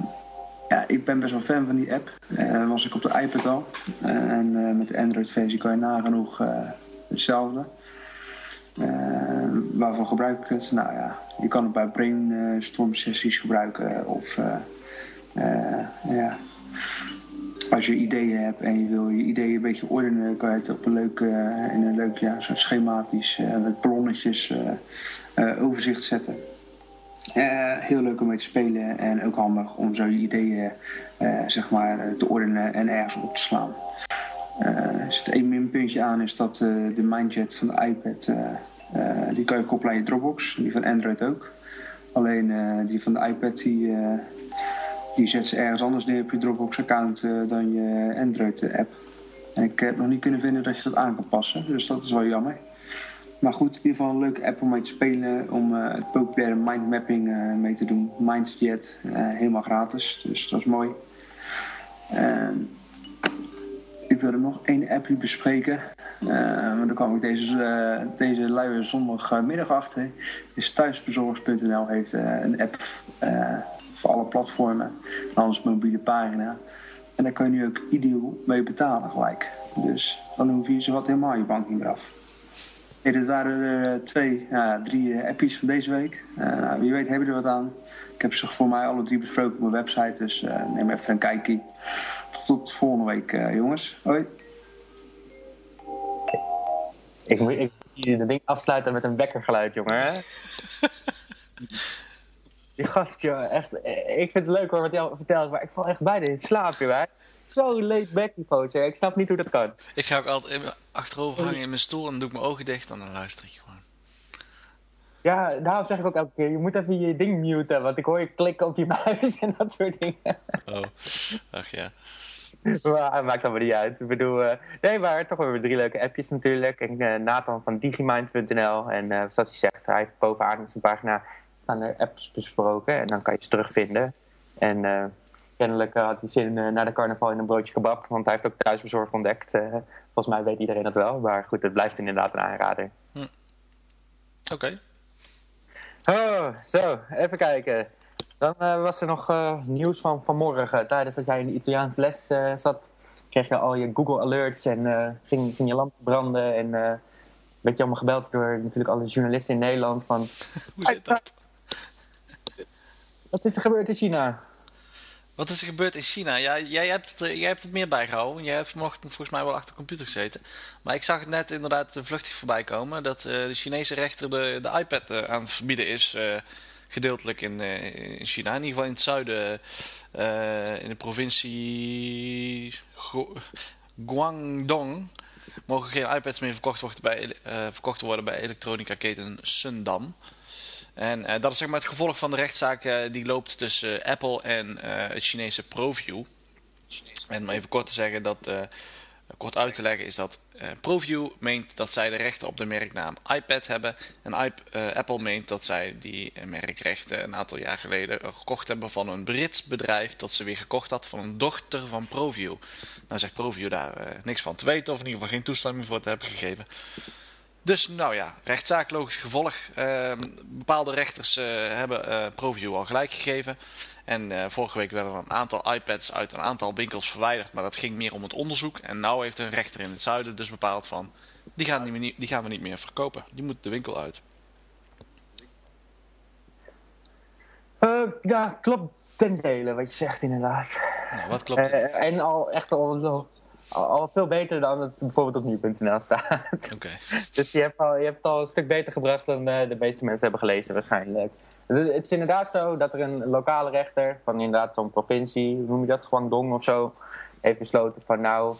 ja, ik ben best wel fan van die app. Uh, was ik op de iPad al. Uh, en met de Android-versie kan je nagenoeg hetzelfde. waarvoor gebruik ik het? Nou ja, je kan het bij brainstorm sessies gebruiken. Of ja, als je ideeën hebt en je wil je ideeën een beetje ordenen, kan je het op een leuk, uh, in een leuk, ja, soort schematisch, uh, met kolonnetjes uh, overzicht zetten. heel leuk om mee te spelen en ook handig om zo je ideeën zeg maar, te ordenen en ergens op te slaan. er zit één minpuntje aan, is dat de Mindjet van de iPad, die kan je koppelen aan je Dropbox, die van Android ook. Alleen die van de iPad, die die zet ze ergens anders neer op je Dropbox-account uh, dan je Android-app. En ik heb nog niet kunnen vinden dat je dat aan kan passen, dus dat is wel jammer. Maar goed, in ieder geval een leuke app om mee te spelen, om uh, het populaire mindmapping mee te doen. MindJet, helemaal gratis, dus dat is mooi. Ehm, ik wilde nog één appje bespreken. maar dan kwam ik deze, deze luie zondagmiddag achter. Is thuisbezorgers.nl heeft een app voor alle platformen. Anders mobiele pagina. En daar kan je nu ook ideal mee betalen gelijk. Dus dan hoef je wat helemaal je bank niet meer af. Hey, dit waren er uh, twee, uh, drie uh, appies van deze week. Uh, nou, wie weet hebben er wat aan. Ik heb ze voor mij alle drie besproken op mijn website. Dus neem even een kijkje. Tot, tot volgende week, jongens. Hoi. Ik moet ik, de ding afsluiten met een wekkergeluid, jongen. Die gast, joh, echt. Ik vind het leuk hoor wat hij vertelt, maar ik val echt bijna in slaap, joh. Zo laid back die gozer. Ik snap niet hoe dat kan. Ik ga ook altijd achterover hangen in mijn stoel en doe ik mijn ogen dicht en dan luister ik gewoon. Ja, daarom zeg ik ook elke keer, je moet even je ding muten, want ik hoor je klikken op je muis en dat soort dingen. Oh, ach ja. Maar maakt allemaal niet uit. Ik bedoel, uh, nee, maar toch weer drie leuke appjes natuurlijk. En uh, Nathan van digimind.nl. En uh, zoals hij zegt, hij heeft bovenaan zijn pagina staan er apps besproken en dan kan je ze terugvinden. En uh, kennelijk had hij zin uh, naar de carnaval in een broodje kebab, want hij heeft ook thuisbezorgd ontdekt. Volgens mij weet iedereen dat wel, maar goed, het blijft inderdaad een aanrader. Hm. Oké. Okay. Oh, zo, even kijken. Dan was er nog nieuws van vanmorgen. Tijdens dat jij in de Italiaanse les zat, kreeg je al je Google Alerts en ging, ging je lamp branden. En werd je allemaal gebeld door natuurlijk alle journalisten in Nederland. Van, Hoe zit dat? Wat is er gebeurd in China? Wat is er gebeurd in China? Ja, jij, hebt het, eh, jij hebt het meer bijgehouden. Jij hebt vanochtend volgens mij wel achter de computer gezeten. Maar ik zag het net inderdaad vluchtig voorbij komen. Dat uh, de Chinese rechter de, de iPad aan het verbieden is. Gedeeltelijk in, in China. In ieder geval in het zuiden. in de provincie Guangdong. Mogen geen iPads meer verkocht worden bij, verkocht worden bij elektronica keten Sundam. En uh, dat is zeg maar het gevolg van de rechtszaak uh, die loopt tussen uh, Apple en het Chinese ProView. En om even kort te zeggen, dat, kort uit te leggen, is dat ProView meent dat zij de rechten op de merknaam iPad hebben. En Apple meent dat zij die merkrechten een aantal jaar geleden gekocht hebben van een Brits bedrijf dat ze weer gekocht had van een dochter van ProView. Nou zegt ProView daar niks van te weten of in ieder geval geen toestemming voor te hebben gegeven. Dus nou ja, rechtszaak logisch gevolg. Uh, bepaalde rechters uh, hebben uh, ProView al gelijk gegeven. En eh, vorige week werden er een aantal iPads uit een aantal winkels verwijderd. Maar dat ging meer om het onderzoek. En nu heeft een rechter in het zuiden dus bepaald van... Die gaan, die gaan we niet meer verkopen. Die moeten de winkel uit. Ja, klopt ten dele wat je zegt inderdaad. Nou, wat klopt? En al echt al, al, al, veel beter dan het bijvoorbeeld op nu.nl staat. Dus je hebt, al, je hebt het al een stuk beter gebracht dan uh, de meeste mensen hebben gelezen waarschijnlijk. Het is inderdaad zo dat er een lokale rechter van inderdaad zo'n provincie, hoe noem je dat, Guangdong of zo, heeft besloten van nou,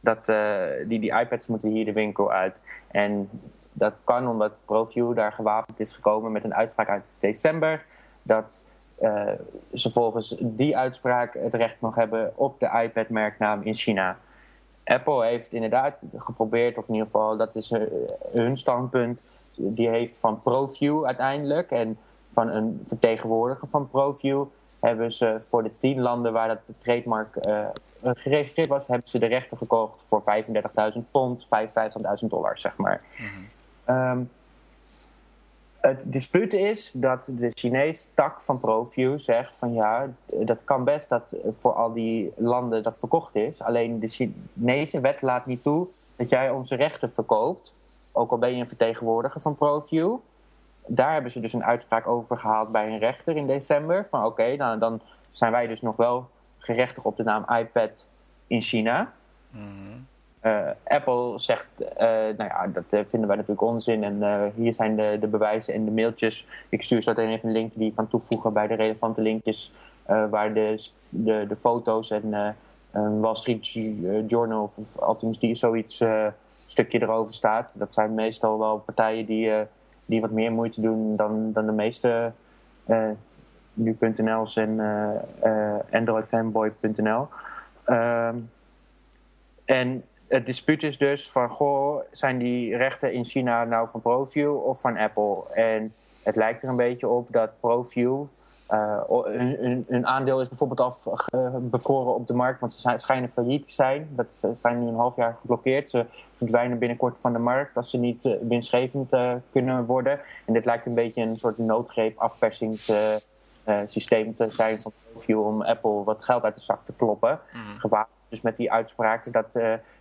dat, uh, die, die iPads moeten hier de winkel uit. En dat kan omdat ProView daar gewapend is gekomen met een uitspraak uit december. Dat uh, ze volgens die uitspraak het recht nog hebben op de iPad-merknaam in China. Apple heeft inderdaad geprobeerd, of in ieder geval dat is hun standpunt, die heeft van ProView uiteindelijk en van een vertegenwoordiger van ProView hebben ze voor de tien landen waar dat de trademark uh, geregistreerd was, hebben ze de rechten gekocht voor 35.000 pond, 55.000 dollar, zeg maar. Mm -hmm. um, het dispuut is dat de Chinese tak van ProView zegt van ja, dat kan best dat voor al die landen dat verkocht is. Alleen de Chinese wet laat niet toe dat jij onze rechten verkoopt, ook al ben je een vertegenwoordiger van ProView. Daar hebben ze dus een uitspraak over gehaald bij een rechter in december. Van oké, nou, dan zijn wij dus nog wel gerechtigd op de naam iPad in China. Mm uh, Apple zegt, uh, nou ja, dat uh, vinden wij natuurlijk onzin. En hier zijn de, de bewijzen en de mailtjes. Ik stuur zo meteen even een link die je kan toevoegen bij de relevante linkjes. waar de, de, de foto's en Wall Street Journal of, of althans die zoiets stukje erover staat. Dat zijn meestal wel partijen die, die wat meer moeite doen dan, dan de meeste nu.nl's en androidfanboy.nl. Ehm, en het dispuut is dus van, goh, zijn die rechten in China nou van ProView of van Apple? En het lijkt er een beetje op dat ProView, uh, hun, hun, aandeel is bijvoorbeeld al bevroren op de markt, want ze schijnen failliet te zijn. Dat ze zijn nu een half jaar geblokkeerd. Ze verdwijnen binnenkort van de markt als ze niet uh, winstgevend uh, kunnen worden. En dit lijkt een beetje een soort noodgreep afpersingssysteem te zijn van ProView om Apple wat geld uit de zak te kloppen. Mm. Gewaar dus met die uitspraken dat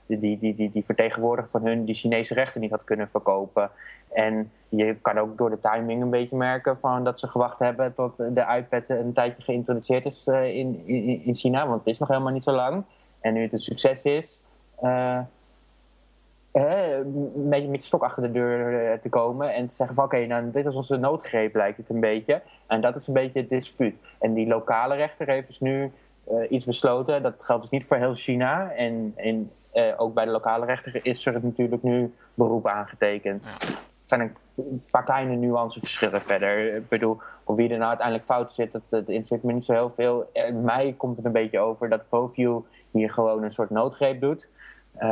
die, die, die, die vertegenwoordiger van hun die Chinese rechten niet had kunnen verkopen. En je kan ook door de timing een beetje merken van dat ze gewacht hebben tot de iPad een tijdje geïntroduceerd is uh, in, in, in, China. Want het is nog helemaal niet zo lang. En nu het een succes is, uh, een beetje met je stok achter de deur eh, te komen en te zeggen van oké, nou dit is onze noodgreep lijkt het een beetje. En dat is een beetje het dispuut. En die lokale rechter heeft dus nu iets besloten. Dat geldt dus niet voor heel China. En, en uh, ook bij de lokale rechter is er natuurlijk nu beroep aangetekend. Ja. Er zijn een paar kleine nuanceverschillen verder. Ik bedoel, of wie er nou uiteindelijk fout zit, dat, dat interesseert me niet zo heel veel. Mij komt het een beetje over dat ProView hier gewoon een soort noodgreep doet. Uh,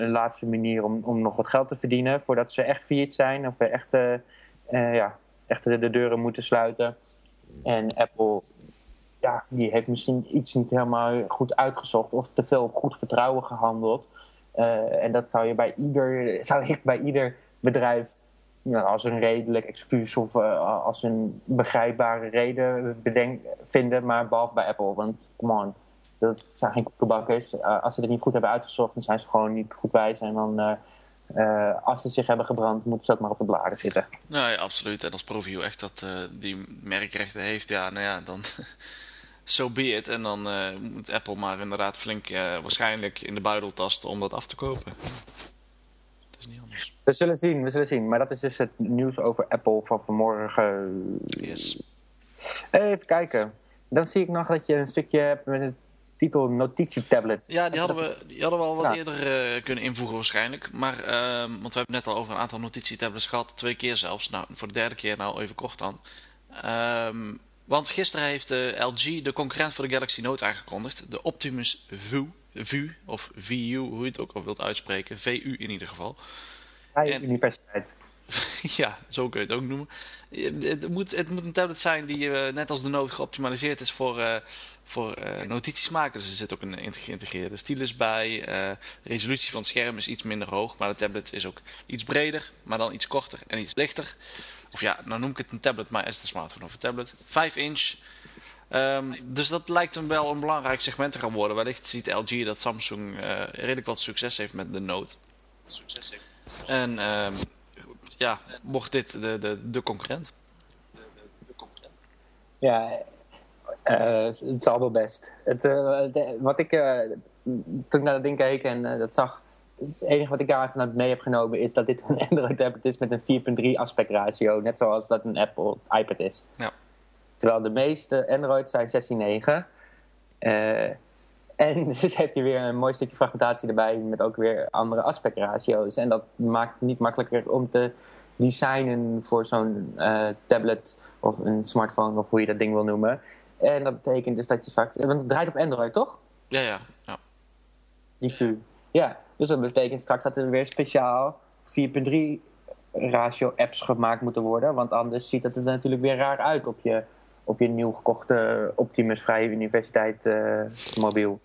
een, laatste manier om, om nog wat geld te verdienen voordat ze echt failliet zijn of echt, ja, echt de, de deuren moeten sluiten. En Apple ja, die heeft misschien iets niet helemaal goed uitgezocht of te veel op goed vertrouwen gehandeld. Uh, en dat zou je bij ieder, zou ik bij ieder bedrijf ja, als een redelijk excuus of uh, als een begrijpbare reden bedenk, vinden, maar behalve bij Apple. Want come on, dat zijn geen koekenbakkers. Uh, als ze het niet goed hebben uitgezocht, dan zijn ze gewoon niet goed wijs. En dan, als ze zich hebben gebrand, moeten ze ook maar op de blaren zitten. Nou ja, absoluut. En als ProView echt dat, die merkrechten heeft, ja, nou ja, dan so be it. En dan uh, moet Apple maar inderdaad flink uh, waarschijnlijk in de buidel tasten om dat af te kopen. Dat is niet anders. We zullen zien, we zullen zien. Maar dat is dus het nieuws over Apple van vanmorgen. Yes. Even kijken. Dan zie ik nog dat je een stukje hebt met het titel notitietablet. Ja, die hadden we, die hadden we al wat eerder uh, kunnen invoegen waarschijnlijk. Maar, want we hebben net al over een aantal notitietablets gehad. Twee keer zelfs. Nou, voor de derde keer nou even kort dan. Um, want gisteren heeft de LG de concurrent voor de Galaxy Note aangekondigd. De Optimus VU, VU of VU, hoe je het ook al wilt uitspreken. VU in ieder geval. En, universiteit. ja, zo kun je het ook noemen. Het moet, het moet een tablet zijn die uh, net als de Note geoptimaliseerd is voor, uh, voor uh, notities maken. Dus er zit ook een geïntegreerde stylus bij. de resolutie van het scherm is iets minder hoog, maar de tablet is ook iets breder, maar dan iets korter en iets lichter. Of ja, nou noem ik het een tablet, maar is het een smartphone of een tablet. 5 inch. Um, dus dat lijkt hem wel een belangrijk segment te gaan worden. Wellicht ziet LG dat Samsung uh, redelijk wat succes heeft met de Note. Succes heeft. En um, ja, wordt dit de, de, de concurrent. Ja, uh, het zal wel best. Het, uh, wat ik, uh, toen ik naar dat ding keek en dat zag, het enige wat ik daar even mee heb genomen is dat dit een Android tablet is met een 4.3 aspect ratio. Net zoals dat een Apple iPad is. Ja. Terwijl de meeste Androids zijn 16.9. en dus heb je weer een mooi stukje fragmentatie erbij met ook weer andere aspectratio's. En dat maakt het niet makkelijker om te designen voor zo'n tablet of een smartphone of hoe je dat ding wil noemen. En dat betekent dus dat je straks... Want het draait op Android, toch? Ja, ja. ja. Die VU. Ja, dus dat betekent straks dat er weer speciaal 4.3 ratio apps gemaakt moeten worden. Want anders ziet het er natuurlijk weer raar uit op je, op je nieuw gekochte Optimus Vrije Universiteit uh, mobiel.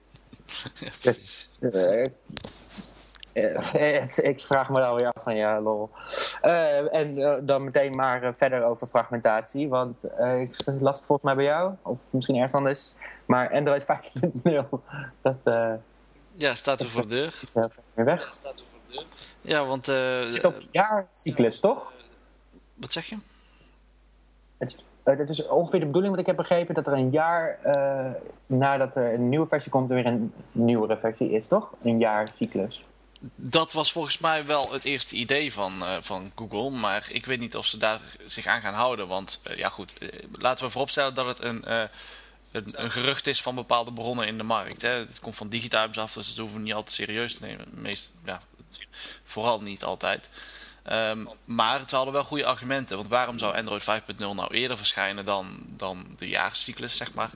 Dus uh, ik vraag me dan weer af van ja, lol. Uh, en uh, dan meteen maar uh, verder over fragmentatie. Want ik las het volgens mij bij jou, of misschien ergens anders. Maar Android 5.0, dat... ja, staat er voor de deur. Weg. Ja, staat er voor de deur. Ja, want... het zit op jaarcyclus, toch? Wat zeg je? Het, het, is ongeveer de bedoeling, wat ik heb begrepen, dat er een jaar nadat er een nieuwe versie komt, er weer een nieuwere versie is, toch? Een jaarcyclus dat was volgens mij wel het eerste idee van, uh, van Google. Maar ik weet niet of ze daar zich aan gaan houden. Want uh, ja goed, uh, laten we vooropstellen dat het een, een, een, gerucht is van bepaalde bronnen in de markt. Hè. Het komt van Digitimes af, dus dat hoeven we niet altijd serieus te nemen. Meest, ja, vooral niet altijd. Um, maar het hadden wel goede argumenten. Want waarom zou Android 5.0 nou eerder verschijnen dan, dan de jaarcyclus, zeg maar?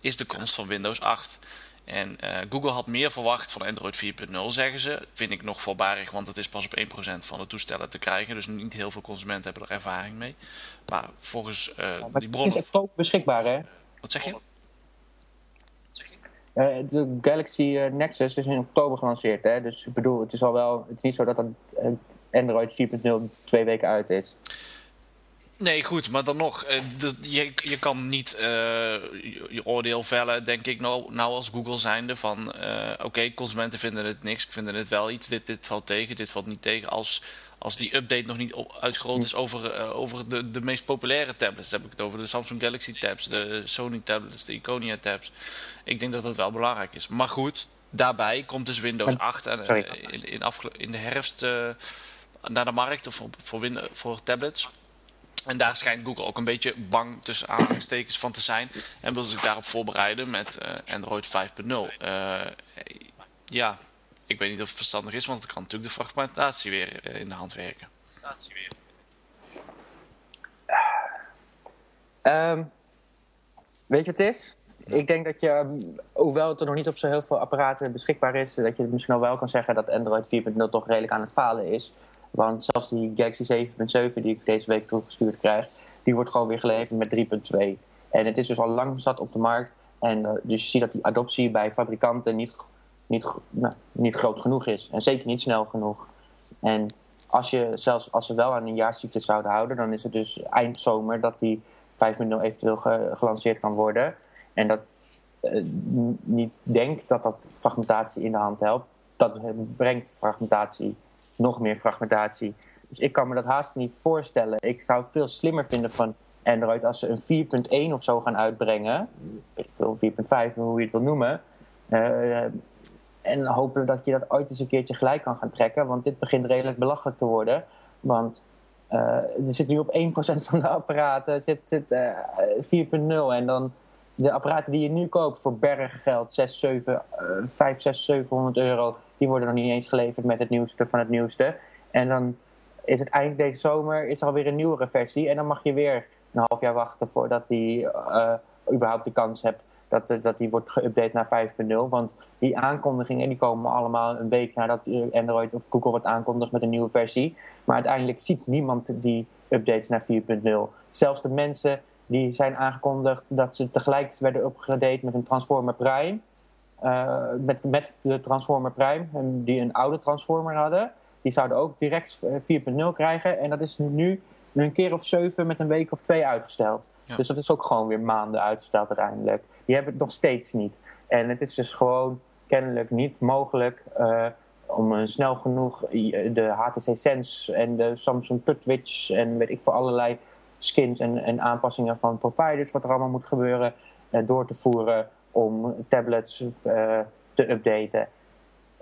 Is de komst van Windows 8. En uh, Google had meer verwacht van Android 4.0, zeggen ze. Vind ik nog voorbarig, want het is pas op 1% van de toestellen te krijgen. Dus niet heel veel consumenten hebben er ervaring mee. Maar volgens uh, maar die bronnen... Het is echt beschikbaar, hè? Wat zeg je? Uh, de Galaxy Nexus is in oktober gelanceerd, hè? Dus ik bedoel, het is al wel... Het is niet zo dat Android 4.0 twee weken uit is. Nee, goed, maar dan nog, je, je kan niet je, oordeel vellen, denk ik, nou, nou als Google zijnde van, oké, consumenten vinden het niks, vinden het wel iets, dit, dit valt tegen, dit valt niet tegen. Als, als die update nog niet uitgerold is over, over de, de meest populaire tablets, heb ik het over de Samsung Galaxy tabs, de Sony tablets, de Iconia tabs. Ik denk dat dat wel belangrijk is. Maar goed, daarbij komt dus Windows 8 en, in, in, in, de herfst naar de markt of voor, voor tablets. En daar schijnt Google ook een beetje bang tussen aanhalingstekens van te zijn. En wil zich daarop voorbereiden met Android 5.0. Uh, ja, ik weet niet of het verstandig is, want het kan natuurlijk de fragmentatie weer uh, in de hand werken. Weer. Um, weet je wat het is? Ik denk dat je, hoewel het er nog niet op zo heel veel apparaten beschikbaar is, dat je misschien al wel kan zeggen dat Android 4.0 toch redelijk aan het falen is. Want zelfs die Galaxy 7.7 die ik deze week toegestuurd krijg, die wordt gewoon weer geleverd met 3.2. En het is dus al lang zat op de markt. En uh, dus je ziet dat die adoptie bij fabrikanten niet, niet, nou, niet groot genoeg is. En zeker niet snel genoeg. En als je zelfs als ze wel aan een jaarcyclus zouden houden, dan is het dus eind zomer dat die 5.0 eventueel ge gelanceerd kan worden. En dat uh, niet denk dat dat fragmentatie in de hand helpt. Dat brengt fragmentatie nog meer fragmentatie. Dus ik kan me dat haast niet voorstellen. Ik zou het veel slimmer vinden van Android als ze een 4.1 of zo gaan uitbrengen. Weet ik veel, 4.5, hoe je het wil noemen. Uh, en hopen dat je dat ooit eens een keertje gelijk kan gaan trekken. Want dit begint redelijk belachelijk te worden. Want uh, er zit nu op 1% van de apparaten zit, zit uh, eh, 4.0. En dan de apparaten die je nu koopt voor bergen geld, 6, 7, 5, 6, 700 euro die worden nog niet eens geleverd met het nieuwste van het nieuwste. En dan is het eind deze zomer is er alweer een nieuwere versie. En dan mag je weer een half jaar wachten voordat die uh, überhaupt de kans hebt dat, uh, dat die wordt geüpdate naar 5.0. Want die aankondigingen die komen allemaal een week nadat Android of Google wordt aankondigd met een nieuwe versie. Maar uiteindelijk ziet niemand die updates naar 4.0. Zelfs de mensen die zijn aangekondigd dat ze tegelijk werden upgradate met een Transformer Prime. Uh, met, met de Transformer Prime, die een oude Transformer hadden. Die zouden ook direct 4.0 krijgen. En dat is nu een keer of zeven met een week of twee uitgesteld. Dus dat is ook gewoon weer maanden uitgesteld uiteindelijk. Die hebben het nog steeds niet. En het is dus gewoon kennelijk niet mogelijk uh, om snel genoeg de HTC Sense en de Samsung Tutwitch en weet ik voor allerlei skins en, en aanpassingen van providers, wat er allemaal moet gebeuren, door te voeren om tablets te updaten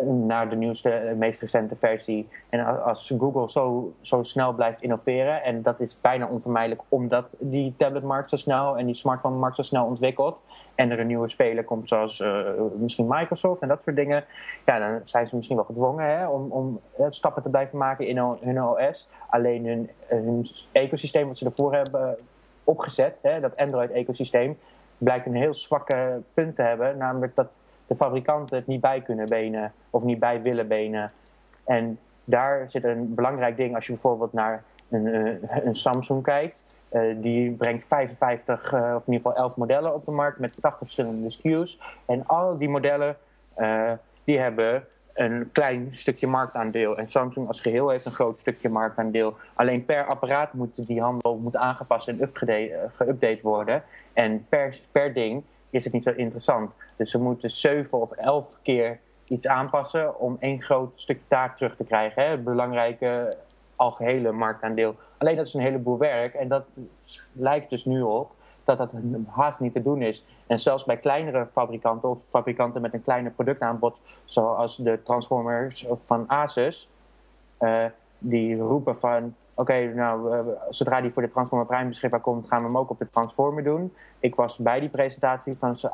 naar de nieuwste, meest recente versie. En als Google zo, zo snel blijft innoveren, en dat is bijna onvermijdelijk omdat die tabletmarkt zo snel en die smartphone-markt zo snel ontwikkelt, en er een nieuwe speler komt zoals uh, misschien Microsoft en dat soort dingen, ja, dan zijn ze misschien wel gedwongen hè, om, om stappen te blijven maken in hun OS. Alleen hun, hun ecosysteem wat ze ervoor hebben opgezet, hè, dat Android-ecosysteem, blijkt een heel zwakke punt te hebben, namelijk dat de fabrikanten het niet bij kunnen benen of niet bij willen benen. En daar zit een belangrijk ding als je bijvoorbeeld naar een, eh, een Samsung kijkt. Uh, die brengt 55 uh, eh, of in ieder geval 11 modellen op de markt met 80 verschillende SKU's. En al die modellen die hebben een klein stukje marktaandeel. En Samsung als geheel heeft een groot stukje marktaandeel. Alleen per apparaat moet die handel moet aangepast en geüpdate worden. En per, per ding is het niet zo interessant. Dus ze moeten zeven of elf keer iets aanpassen om één groot stukje taak terug te krijgen. Het belangrijke algehele marktaandeel. Alleen dat is een heleboel werk en dat lijkt dus nu op dat dat haast niet te doen is. En zelfs bij kleinere fabrikanten of fabrikanten met een kleiner productaanbod, zoals de Transformers van Asus, uh, die roepen van... oké, nou, zodra die voor de Transformer Prime beschikbaar komt... gaan we hem ook op de Transformer doen. Ik was bij die presentatie van ze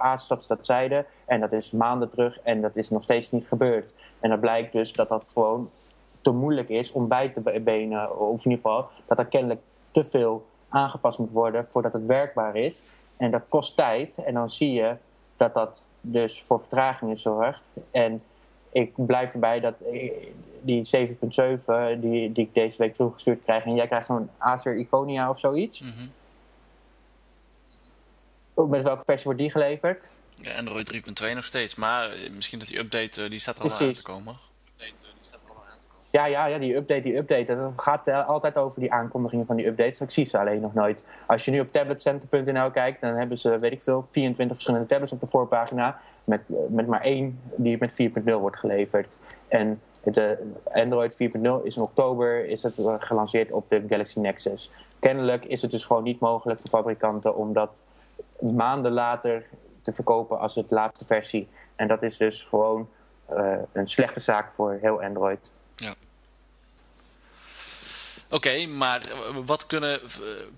dat zeiden. En dat is maanden terug en dat is nog steeds niet gebeurd. En dat blijkt dus dat dat gewoon te moeilijk is om bij te benen. Of in ieder geval dat er kennelijk te veel aangepast moet worden... voordat het werkbaar is. En dat kost tijd. En dan zie je dat dat dus voor vertragingen zorgt. En ik blijf erbij dat die 7.7 die, die ik deze week toegestuurd krijg. En jij krijgt zo'n Acer Iconia of zoiets. Mm -hmm. Met welke versie wordt die geleverd? Ja, Android 3.2 nog steeds. Maar eh, misschien dat die update, uh, die staat er al aan te komen. Update, uh, die staat Ja, ja, ja, die update, die update. Het gaat altijd over die aankondigingen van die updates. Ik zie ze alleen nog nooit. Als je nu op tabletcenter.nl kijkt, dan hebben ze, weet ik veel, 24 verschillende tablets op de voorpagina. Met, met maar één die met 4.0 wordt geleverd. En de Android 4.0 is in oktober is het gelanceerd op de Galaxy Nexus. Kennelijk is het dus gewoon niet mogelijk voor fabrikanten om dat maanden later te verkopen als het laatste versie. En dat is dus gewoon uh, een slechte zaak voor heel Android. Oké, maar wat kunnen eh,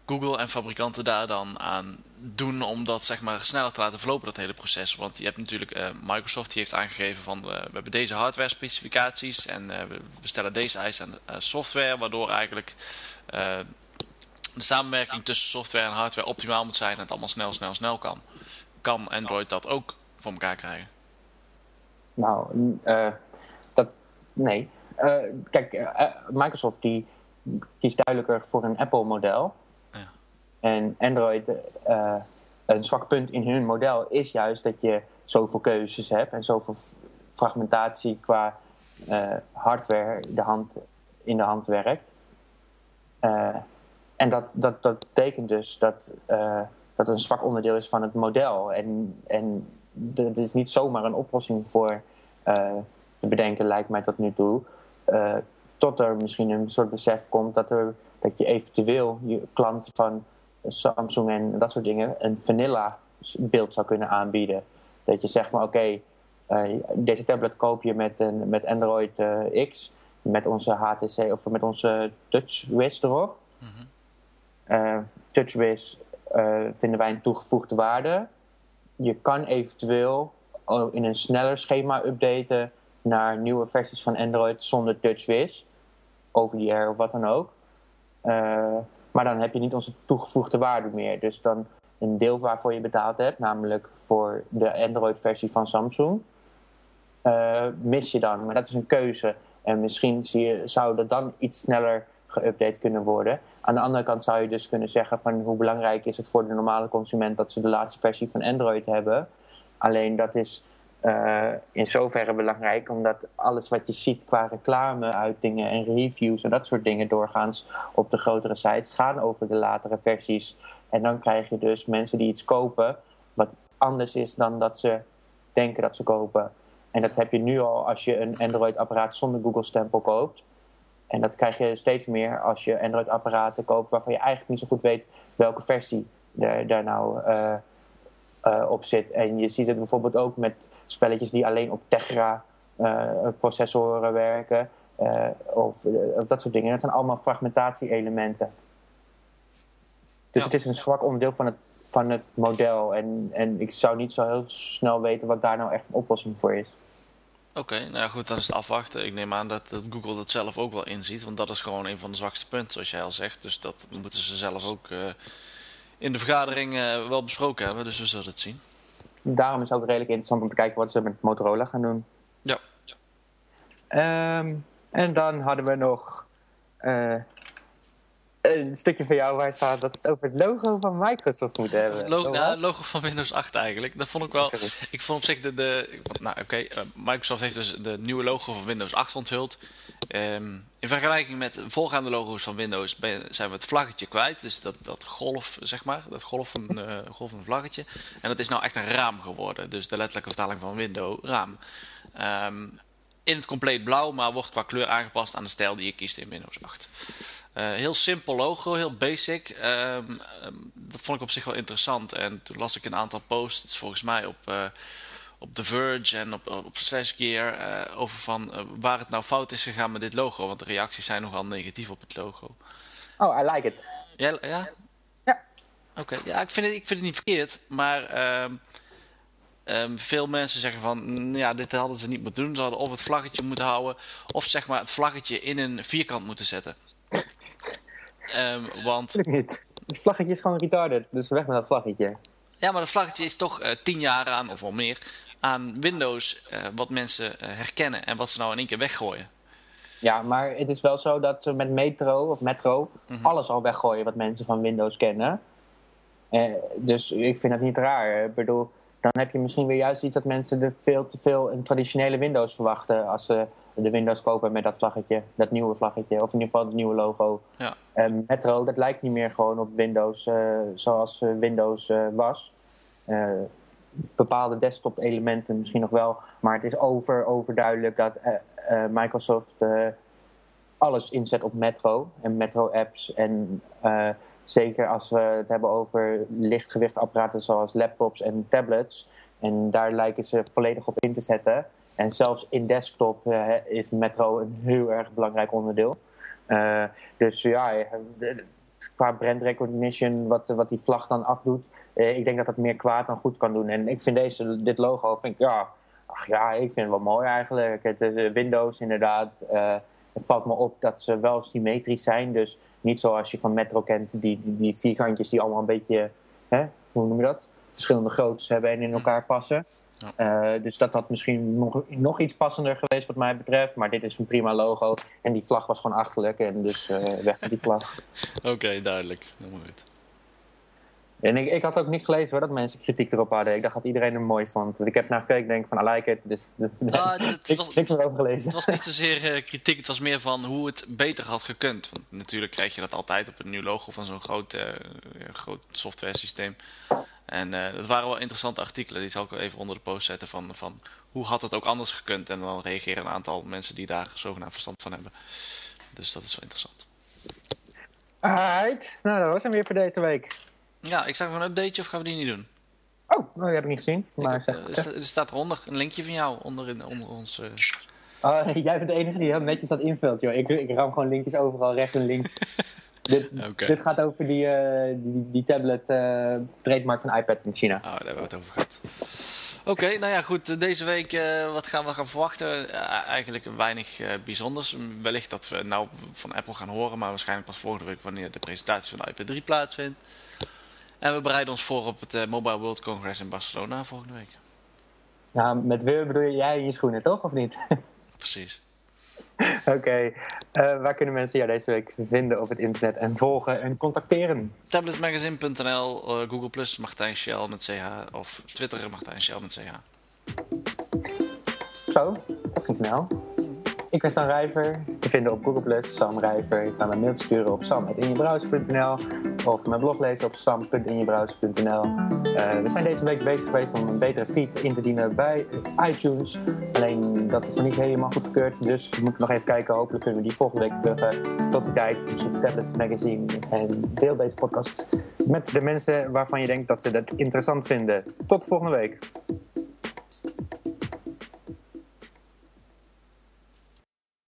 Google en fabrikanten daar dan aan doen om dat zeg maar, sneller te laten verlopen, dat hele proces? Want je hebt natuurlijk uh, Microsoft die heeft aangegeven van we hebben deze hardware specificaties en we stellen deze eisen aan software, waardoor eigenlijk de samenwerking tussen software en hardware optimaal moet zijn en het allemaal snel, snel, snel kan. Kan Android dat ook voor elkaar krijgen? Nou, dat, nee. kijk, Microsoft die kiest duidelijker voor een Apple-model. Ja. En Android, uh, een zwak punt in hun model is juist dat je zoveel keuzes hebt en zoveel fragmentatie qua uh, hardware de hand, in de hand werkt. Uh, en dat, dat, dat betekent dus dat, dat een zwak onderdeel is van het model. En, en dat is niet zomaar een oplossing voor te bedenken, lijkt mij tot nu toe tot er misschien een soort besef komt dat, er, dat je eventueel je klanten van Samsung en dat soort dingen een vanilla beeld zou kunnen aanbieden. Dat je zegt van oké, eh, deze tablet koop je met, een, met Android uh, X, met onze HTC of met onze TouchWiz erop. Mm -hmm. uh, TouchWiz vinden wij een toegevoegde waarde. Je kan eventueel in een sneller schema updaten naar nieuwe versies van Android zonder TouchWiz over die air of wat dan ook. Uh, maar dan heb je niet onze toegevoegde waarde meer. Dus dan een deel waarvoor je betaald hebt, namelijk voor de Android-versie van Samsung, uh, mis je dan. Maar dat is een keuze. En misschien zie je, zou dat dan iets sneller geüpdate kunnen worden. Aan de andere kant zou je dus kunnen zeggen van hoe belangrijk is het voor de normale consument dat ze de laatste versie van Android hebben. Alleen dat is uh, in zoverre belangrijk, omdat alles wat je ziet qua reclame-uitingen en reviews en dat soort dingen doorgaans op de grotere sites gaan over de latere versies. En dan krijg je dus mensen die iets kopen wat anders is dan dat ze denken dat ze kopen. En dat heb je nu al als je een Android-apparaat zonder Google-stempel koopt. En dat krijg je steeds meer als je Android-apparaten koopt waarvan je eigenlijk niet zo goed weet welke versie er, daar nou uh, uh, op zit. En je ziet het bijvoorbeeld ook met spelletjes die alleen op Tegra processoren werken. of, of, dat soort dingen. Dat zijn allemaal fragmentatie-elementen. Dus het is een zwak onderdeel van het, van het model. En, en ik zou niet zo heel snel weten wat daar nou echt een oplossing voor is. Oké, nou goed, dan is het afwachten. Ik neem aan dat, dat, Google dat zelf ook wel inziet, want dat is gewoon een van de zwakste punten, zoals jij al zegt. Dus dat moeten ze zelf ook uh, in de vergadering uh, wel besproken hebben, dus we zullen het zien. Daarom is het ook redelijk interessant om te kijken wat ze met Motorola gaan doen. Ja. ja. Um, en dan hadden we nog uh, een stukje van jou waar staat dat het over het logo van Microsoft moet hebben. Logo, ja, logo van Windows 8 eigenlijk. Dat vond ik wel. Ik vond op zich de. de nou, oké. Okay, uh, Microsoft heeft dus de nieuwe logo van Windows 8 onthuld. Um, in vergelijking met voorgaande logo's van Windows zijn we het vlaggetje kwijt. Dus dat, dat golf, zeg maar. Dat golven, uh, golvende vlaggetje. En dat is nou echt een raam geworden. Dus de letterlijke vertaling van window, raam. Um, in het compleet blauw, maar wordt qua kleur aangepast aan de stijl die je kiest in Windows 8. Uh, heel simpel logo, heel basic. Um, um, dat vond ik op zich wel interessant. En toen las ik een aantal posts, volgens mij op, uh, op The Verge en op, op Slash Gear, uh, over van waar het nou fout is gegaan met dit logo. Want de reacties zijn nogal negatief op het logo. Oh, I like it. Ja? Ja. ja. Oké, okay. ja, ik vind, het, ik vind het niet verkeerd, maar... Um, veel mensen zeggen van, ja, dit hadden ze niet moeten doen. Ze hadden of het vlaggetje moeten houden, of zeg maar het vlaggetje in een vierkant moeten zetten. Um, want... niet. Het vlaggetje is gewoon retarded, dus weg met dat vlaggetje. Ja, maar dat vlaggetje is toch uh, tien jaar aan, of wel meer, aan Windows uh, wat mensen uh, herkennen en wat ze nou in één keer weggooien. Ja, maar het is wel zo dat ze met Metro of Metro mm -hmm. alles al weggooien wat mensen van Windows kennen. dus ik vind dat niet raar. Ik bedoel, dan heb je misschien weer juist iets dat mensen er veel te veel een traditionele Windows verwachten als ze de Windows kopen met dat vlaggetje, dat nieuwe vlaggetje, of in ieder geval het nieuwe logo. Ja. Um, Metro, dat lijkt niet meer gewoon op Windows uh, zoals uh, Windows uh, was. bepaalde desktop elementen misschien nog wel, maar het is over, overduidelijk dat Microsoft alles inzet op Metro en Metro apps en zeker als we het hebben over lichtgewichtapparaten zoals laptops en tablets. En daar lijken ze volledig op in te zetten. En zelfs in desktop uh, is Metro een heel erg belangrijk onderdeel. Uh, dus ja, qua brand recognition, wat, wat die vlag dan afdoet, uh, ik denk dat dat meer kwaad dan goed kan doen. En ik vind deze, dit logo, vind ik, ja, ach ja, ik vind het wel mooi eigenlijk. Het Windows inderdaad. Het valt me op dat ze wel symmetrisch zijn. Dus niet zoals je van Metro kent, die, die, die vierkantjes die allemaal een beetje, hè, hoe noem je dat? Verschillende groottes hebben en in elkaar passen. Ja. Uh, dus dat had misschien nog, nog iets passender geweest wat mij betreft. Maar dit is een prima logo. En die vlag was gewoon achterlijk. En dus uh, weg met die vlag. Oké, okay, duidelijk. Helemaal goed. En ik, ik had ook niks gelezen hoor, dat mensen kritiek erop hadden. Ik dacht dat iedereen hem mooi vond. Want ik heb naar gekeken denk van, I like it. Dus, dus ah, het was, niks meer over gelezen. Het was niet zozeer uh, kritiek, het was meer van hoe het beter had gekund. Want natuurlijk krijg je dat altijd op een nieuw logo van zo'n groot, uh, groot software systeem. En uh, dat waren wel interessante artikelen. Die zal ik wel even onder de post zetten van, van hoe had het ook anders gekund. En dan reageren een aantal mensen die daar zogenaamd verstand van hebben. Dus dat is wel interessant. Alright, nou dat was hem weer voor deze week. Ja, ik zag nog een updateje of gaan we die niet doen? Oh, nou, die heb ik niet gezien. Maar ik, zeg, uh, zeg. Er staat eronder een linkje van jou onder, in, onder ons... Uh... Oh, jij bent de enige die heel netjes dat invult, joh. Ik, ik ram gewoon linkjes overal rechts en links. dit, okay. dit, gaat over die, uh, die, die tablet trademark van iPad in China. Oh, daar hebben we het over gehad. Oké, okay, nou ja, goed. Deze week, uh, wat gaan we gaan verwachten? Uh, eigenlijk weinig uh, bijzonders. Wellicht dat we nou van Apple gaan horen, maar waarschijnlijk pas volgende week wanneer de presentatie van de iPad 3 plaatsvindt. En we bereiden ons voor op het Mobile World Congress in Barcelona volgende week. Ja, met weer bedoel je jij in je schoenen, toch? Of niet? Precies. Oké, okay. uh, waar kunnen mensen jou deze week vinden op het internet en volgen en contacteren? Tabletmagazine.nl, uh, Google Plus, Martijn Shell met CH of Twitter Martijn Shell met CH. Zo, dat ging snel. Ik ben Sam Rijver, te vinden op Google+, Sam Rijver. Je kan een mail sturen op sam.injebrowser.nl of mijn blog lezen op sam.injebrowser.nl. Uh, we zijn deze week bezig geweest om een betere feed in te dienen bij iTunes. Alleen dat is nog niet helemaal goedgekeurd, dus we moeten nog even kijken. Hopelijk kunnen we die volgende week pluggen. Tot die tijd, zoek Tablets Magazine en deel deze podcast met de mensen waarvan je denkt dat ze dat interessant vinden. Tot volgende week.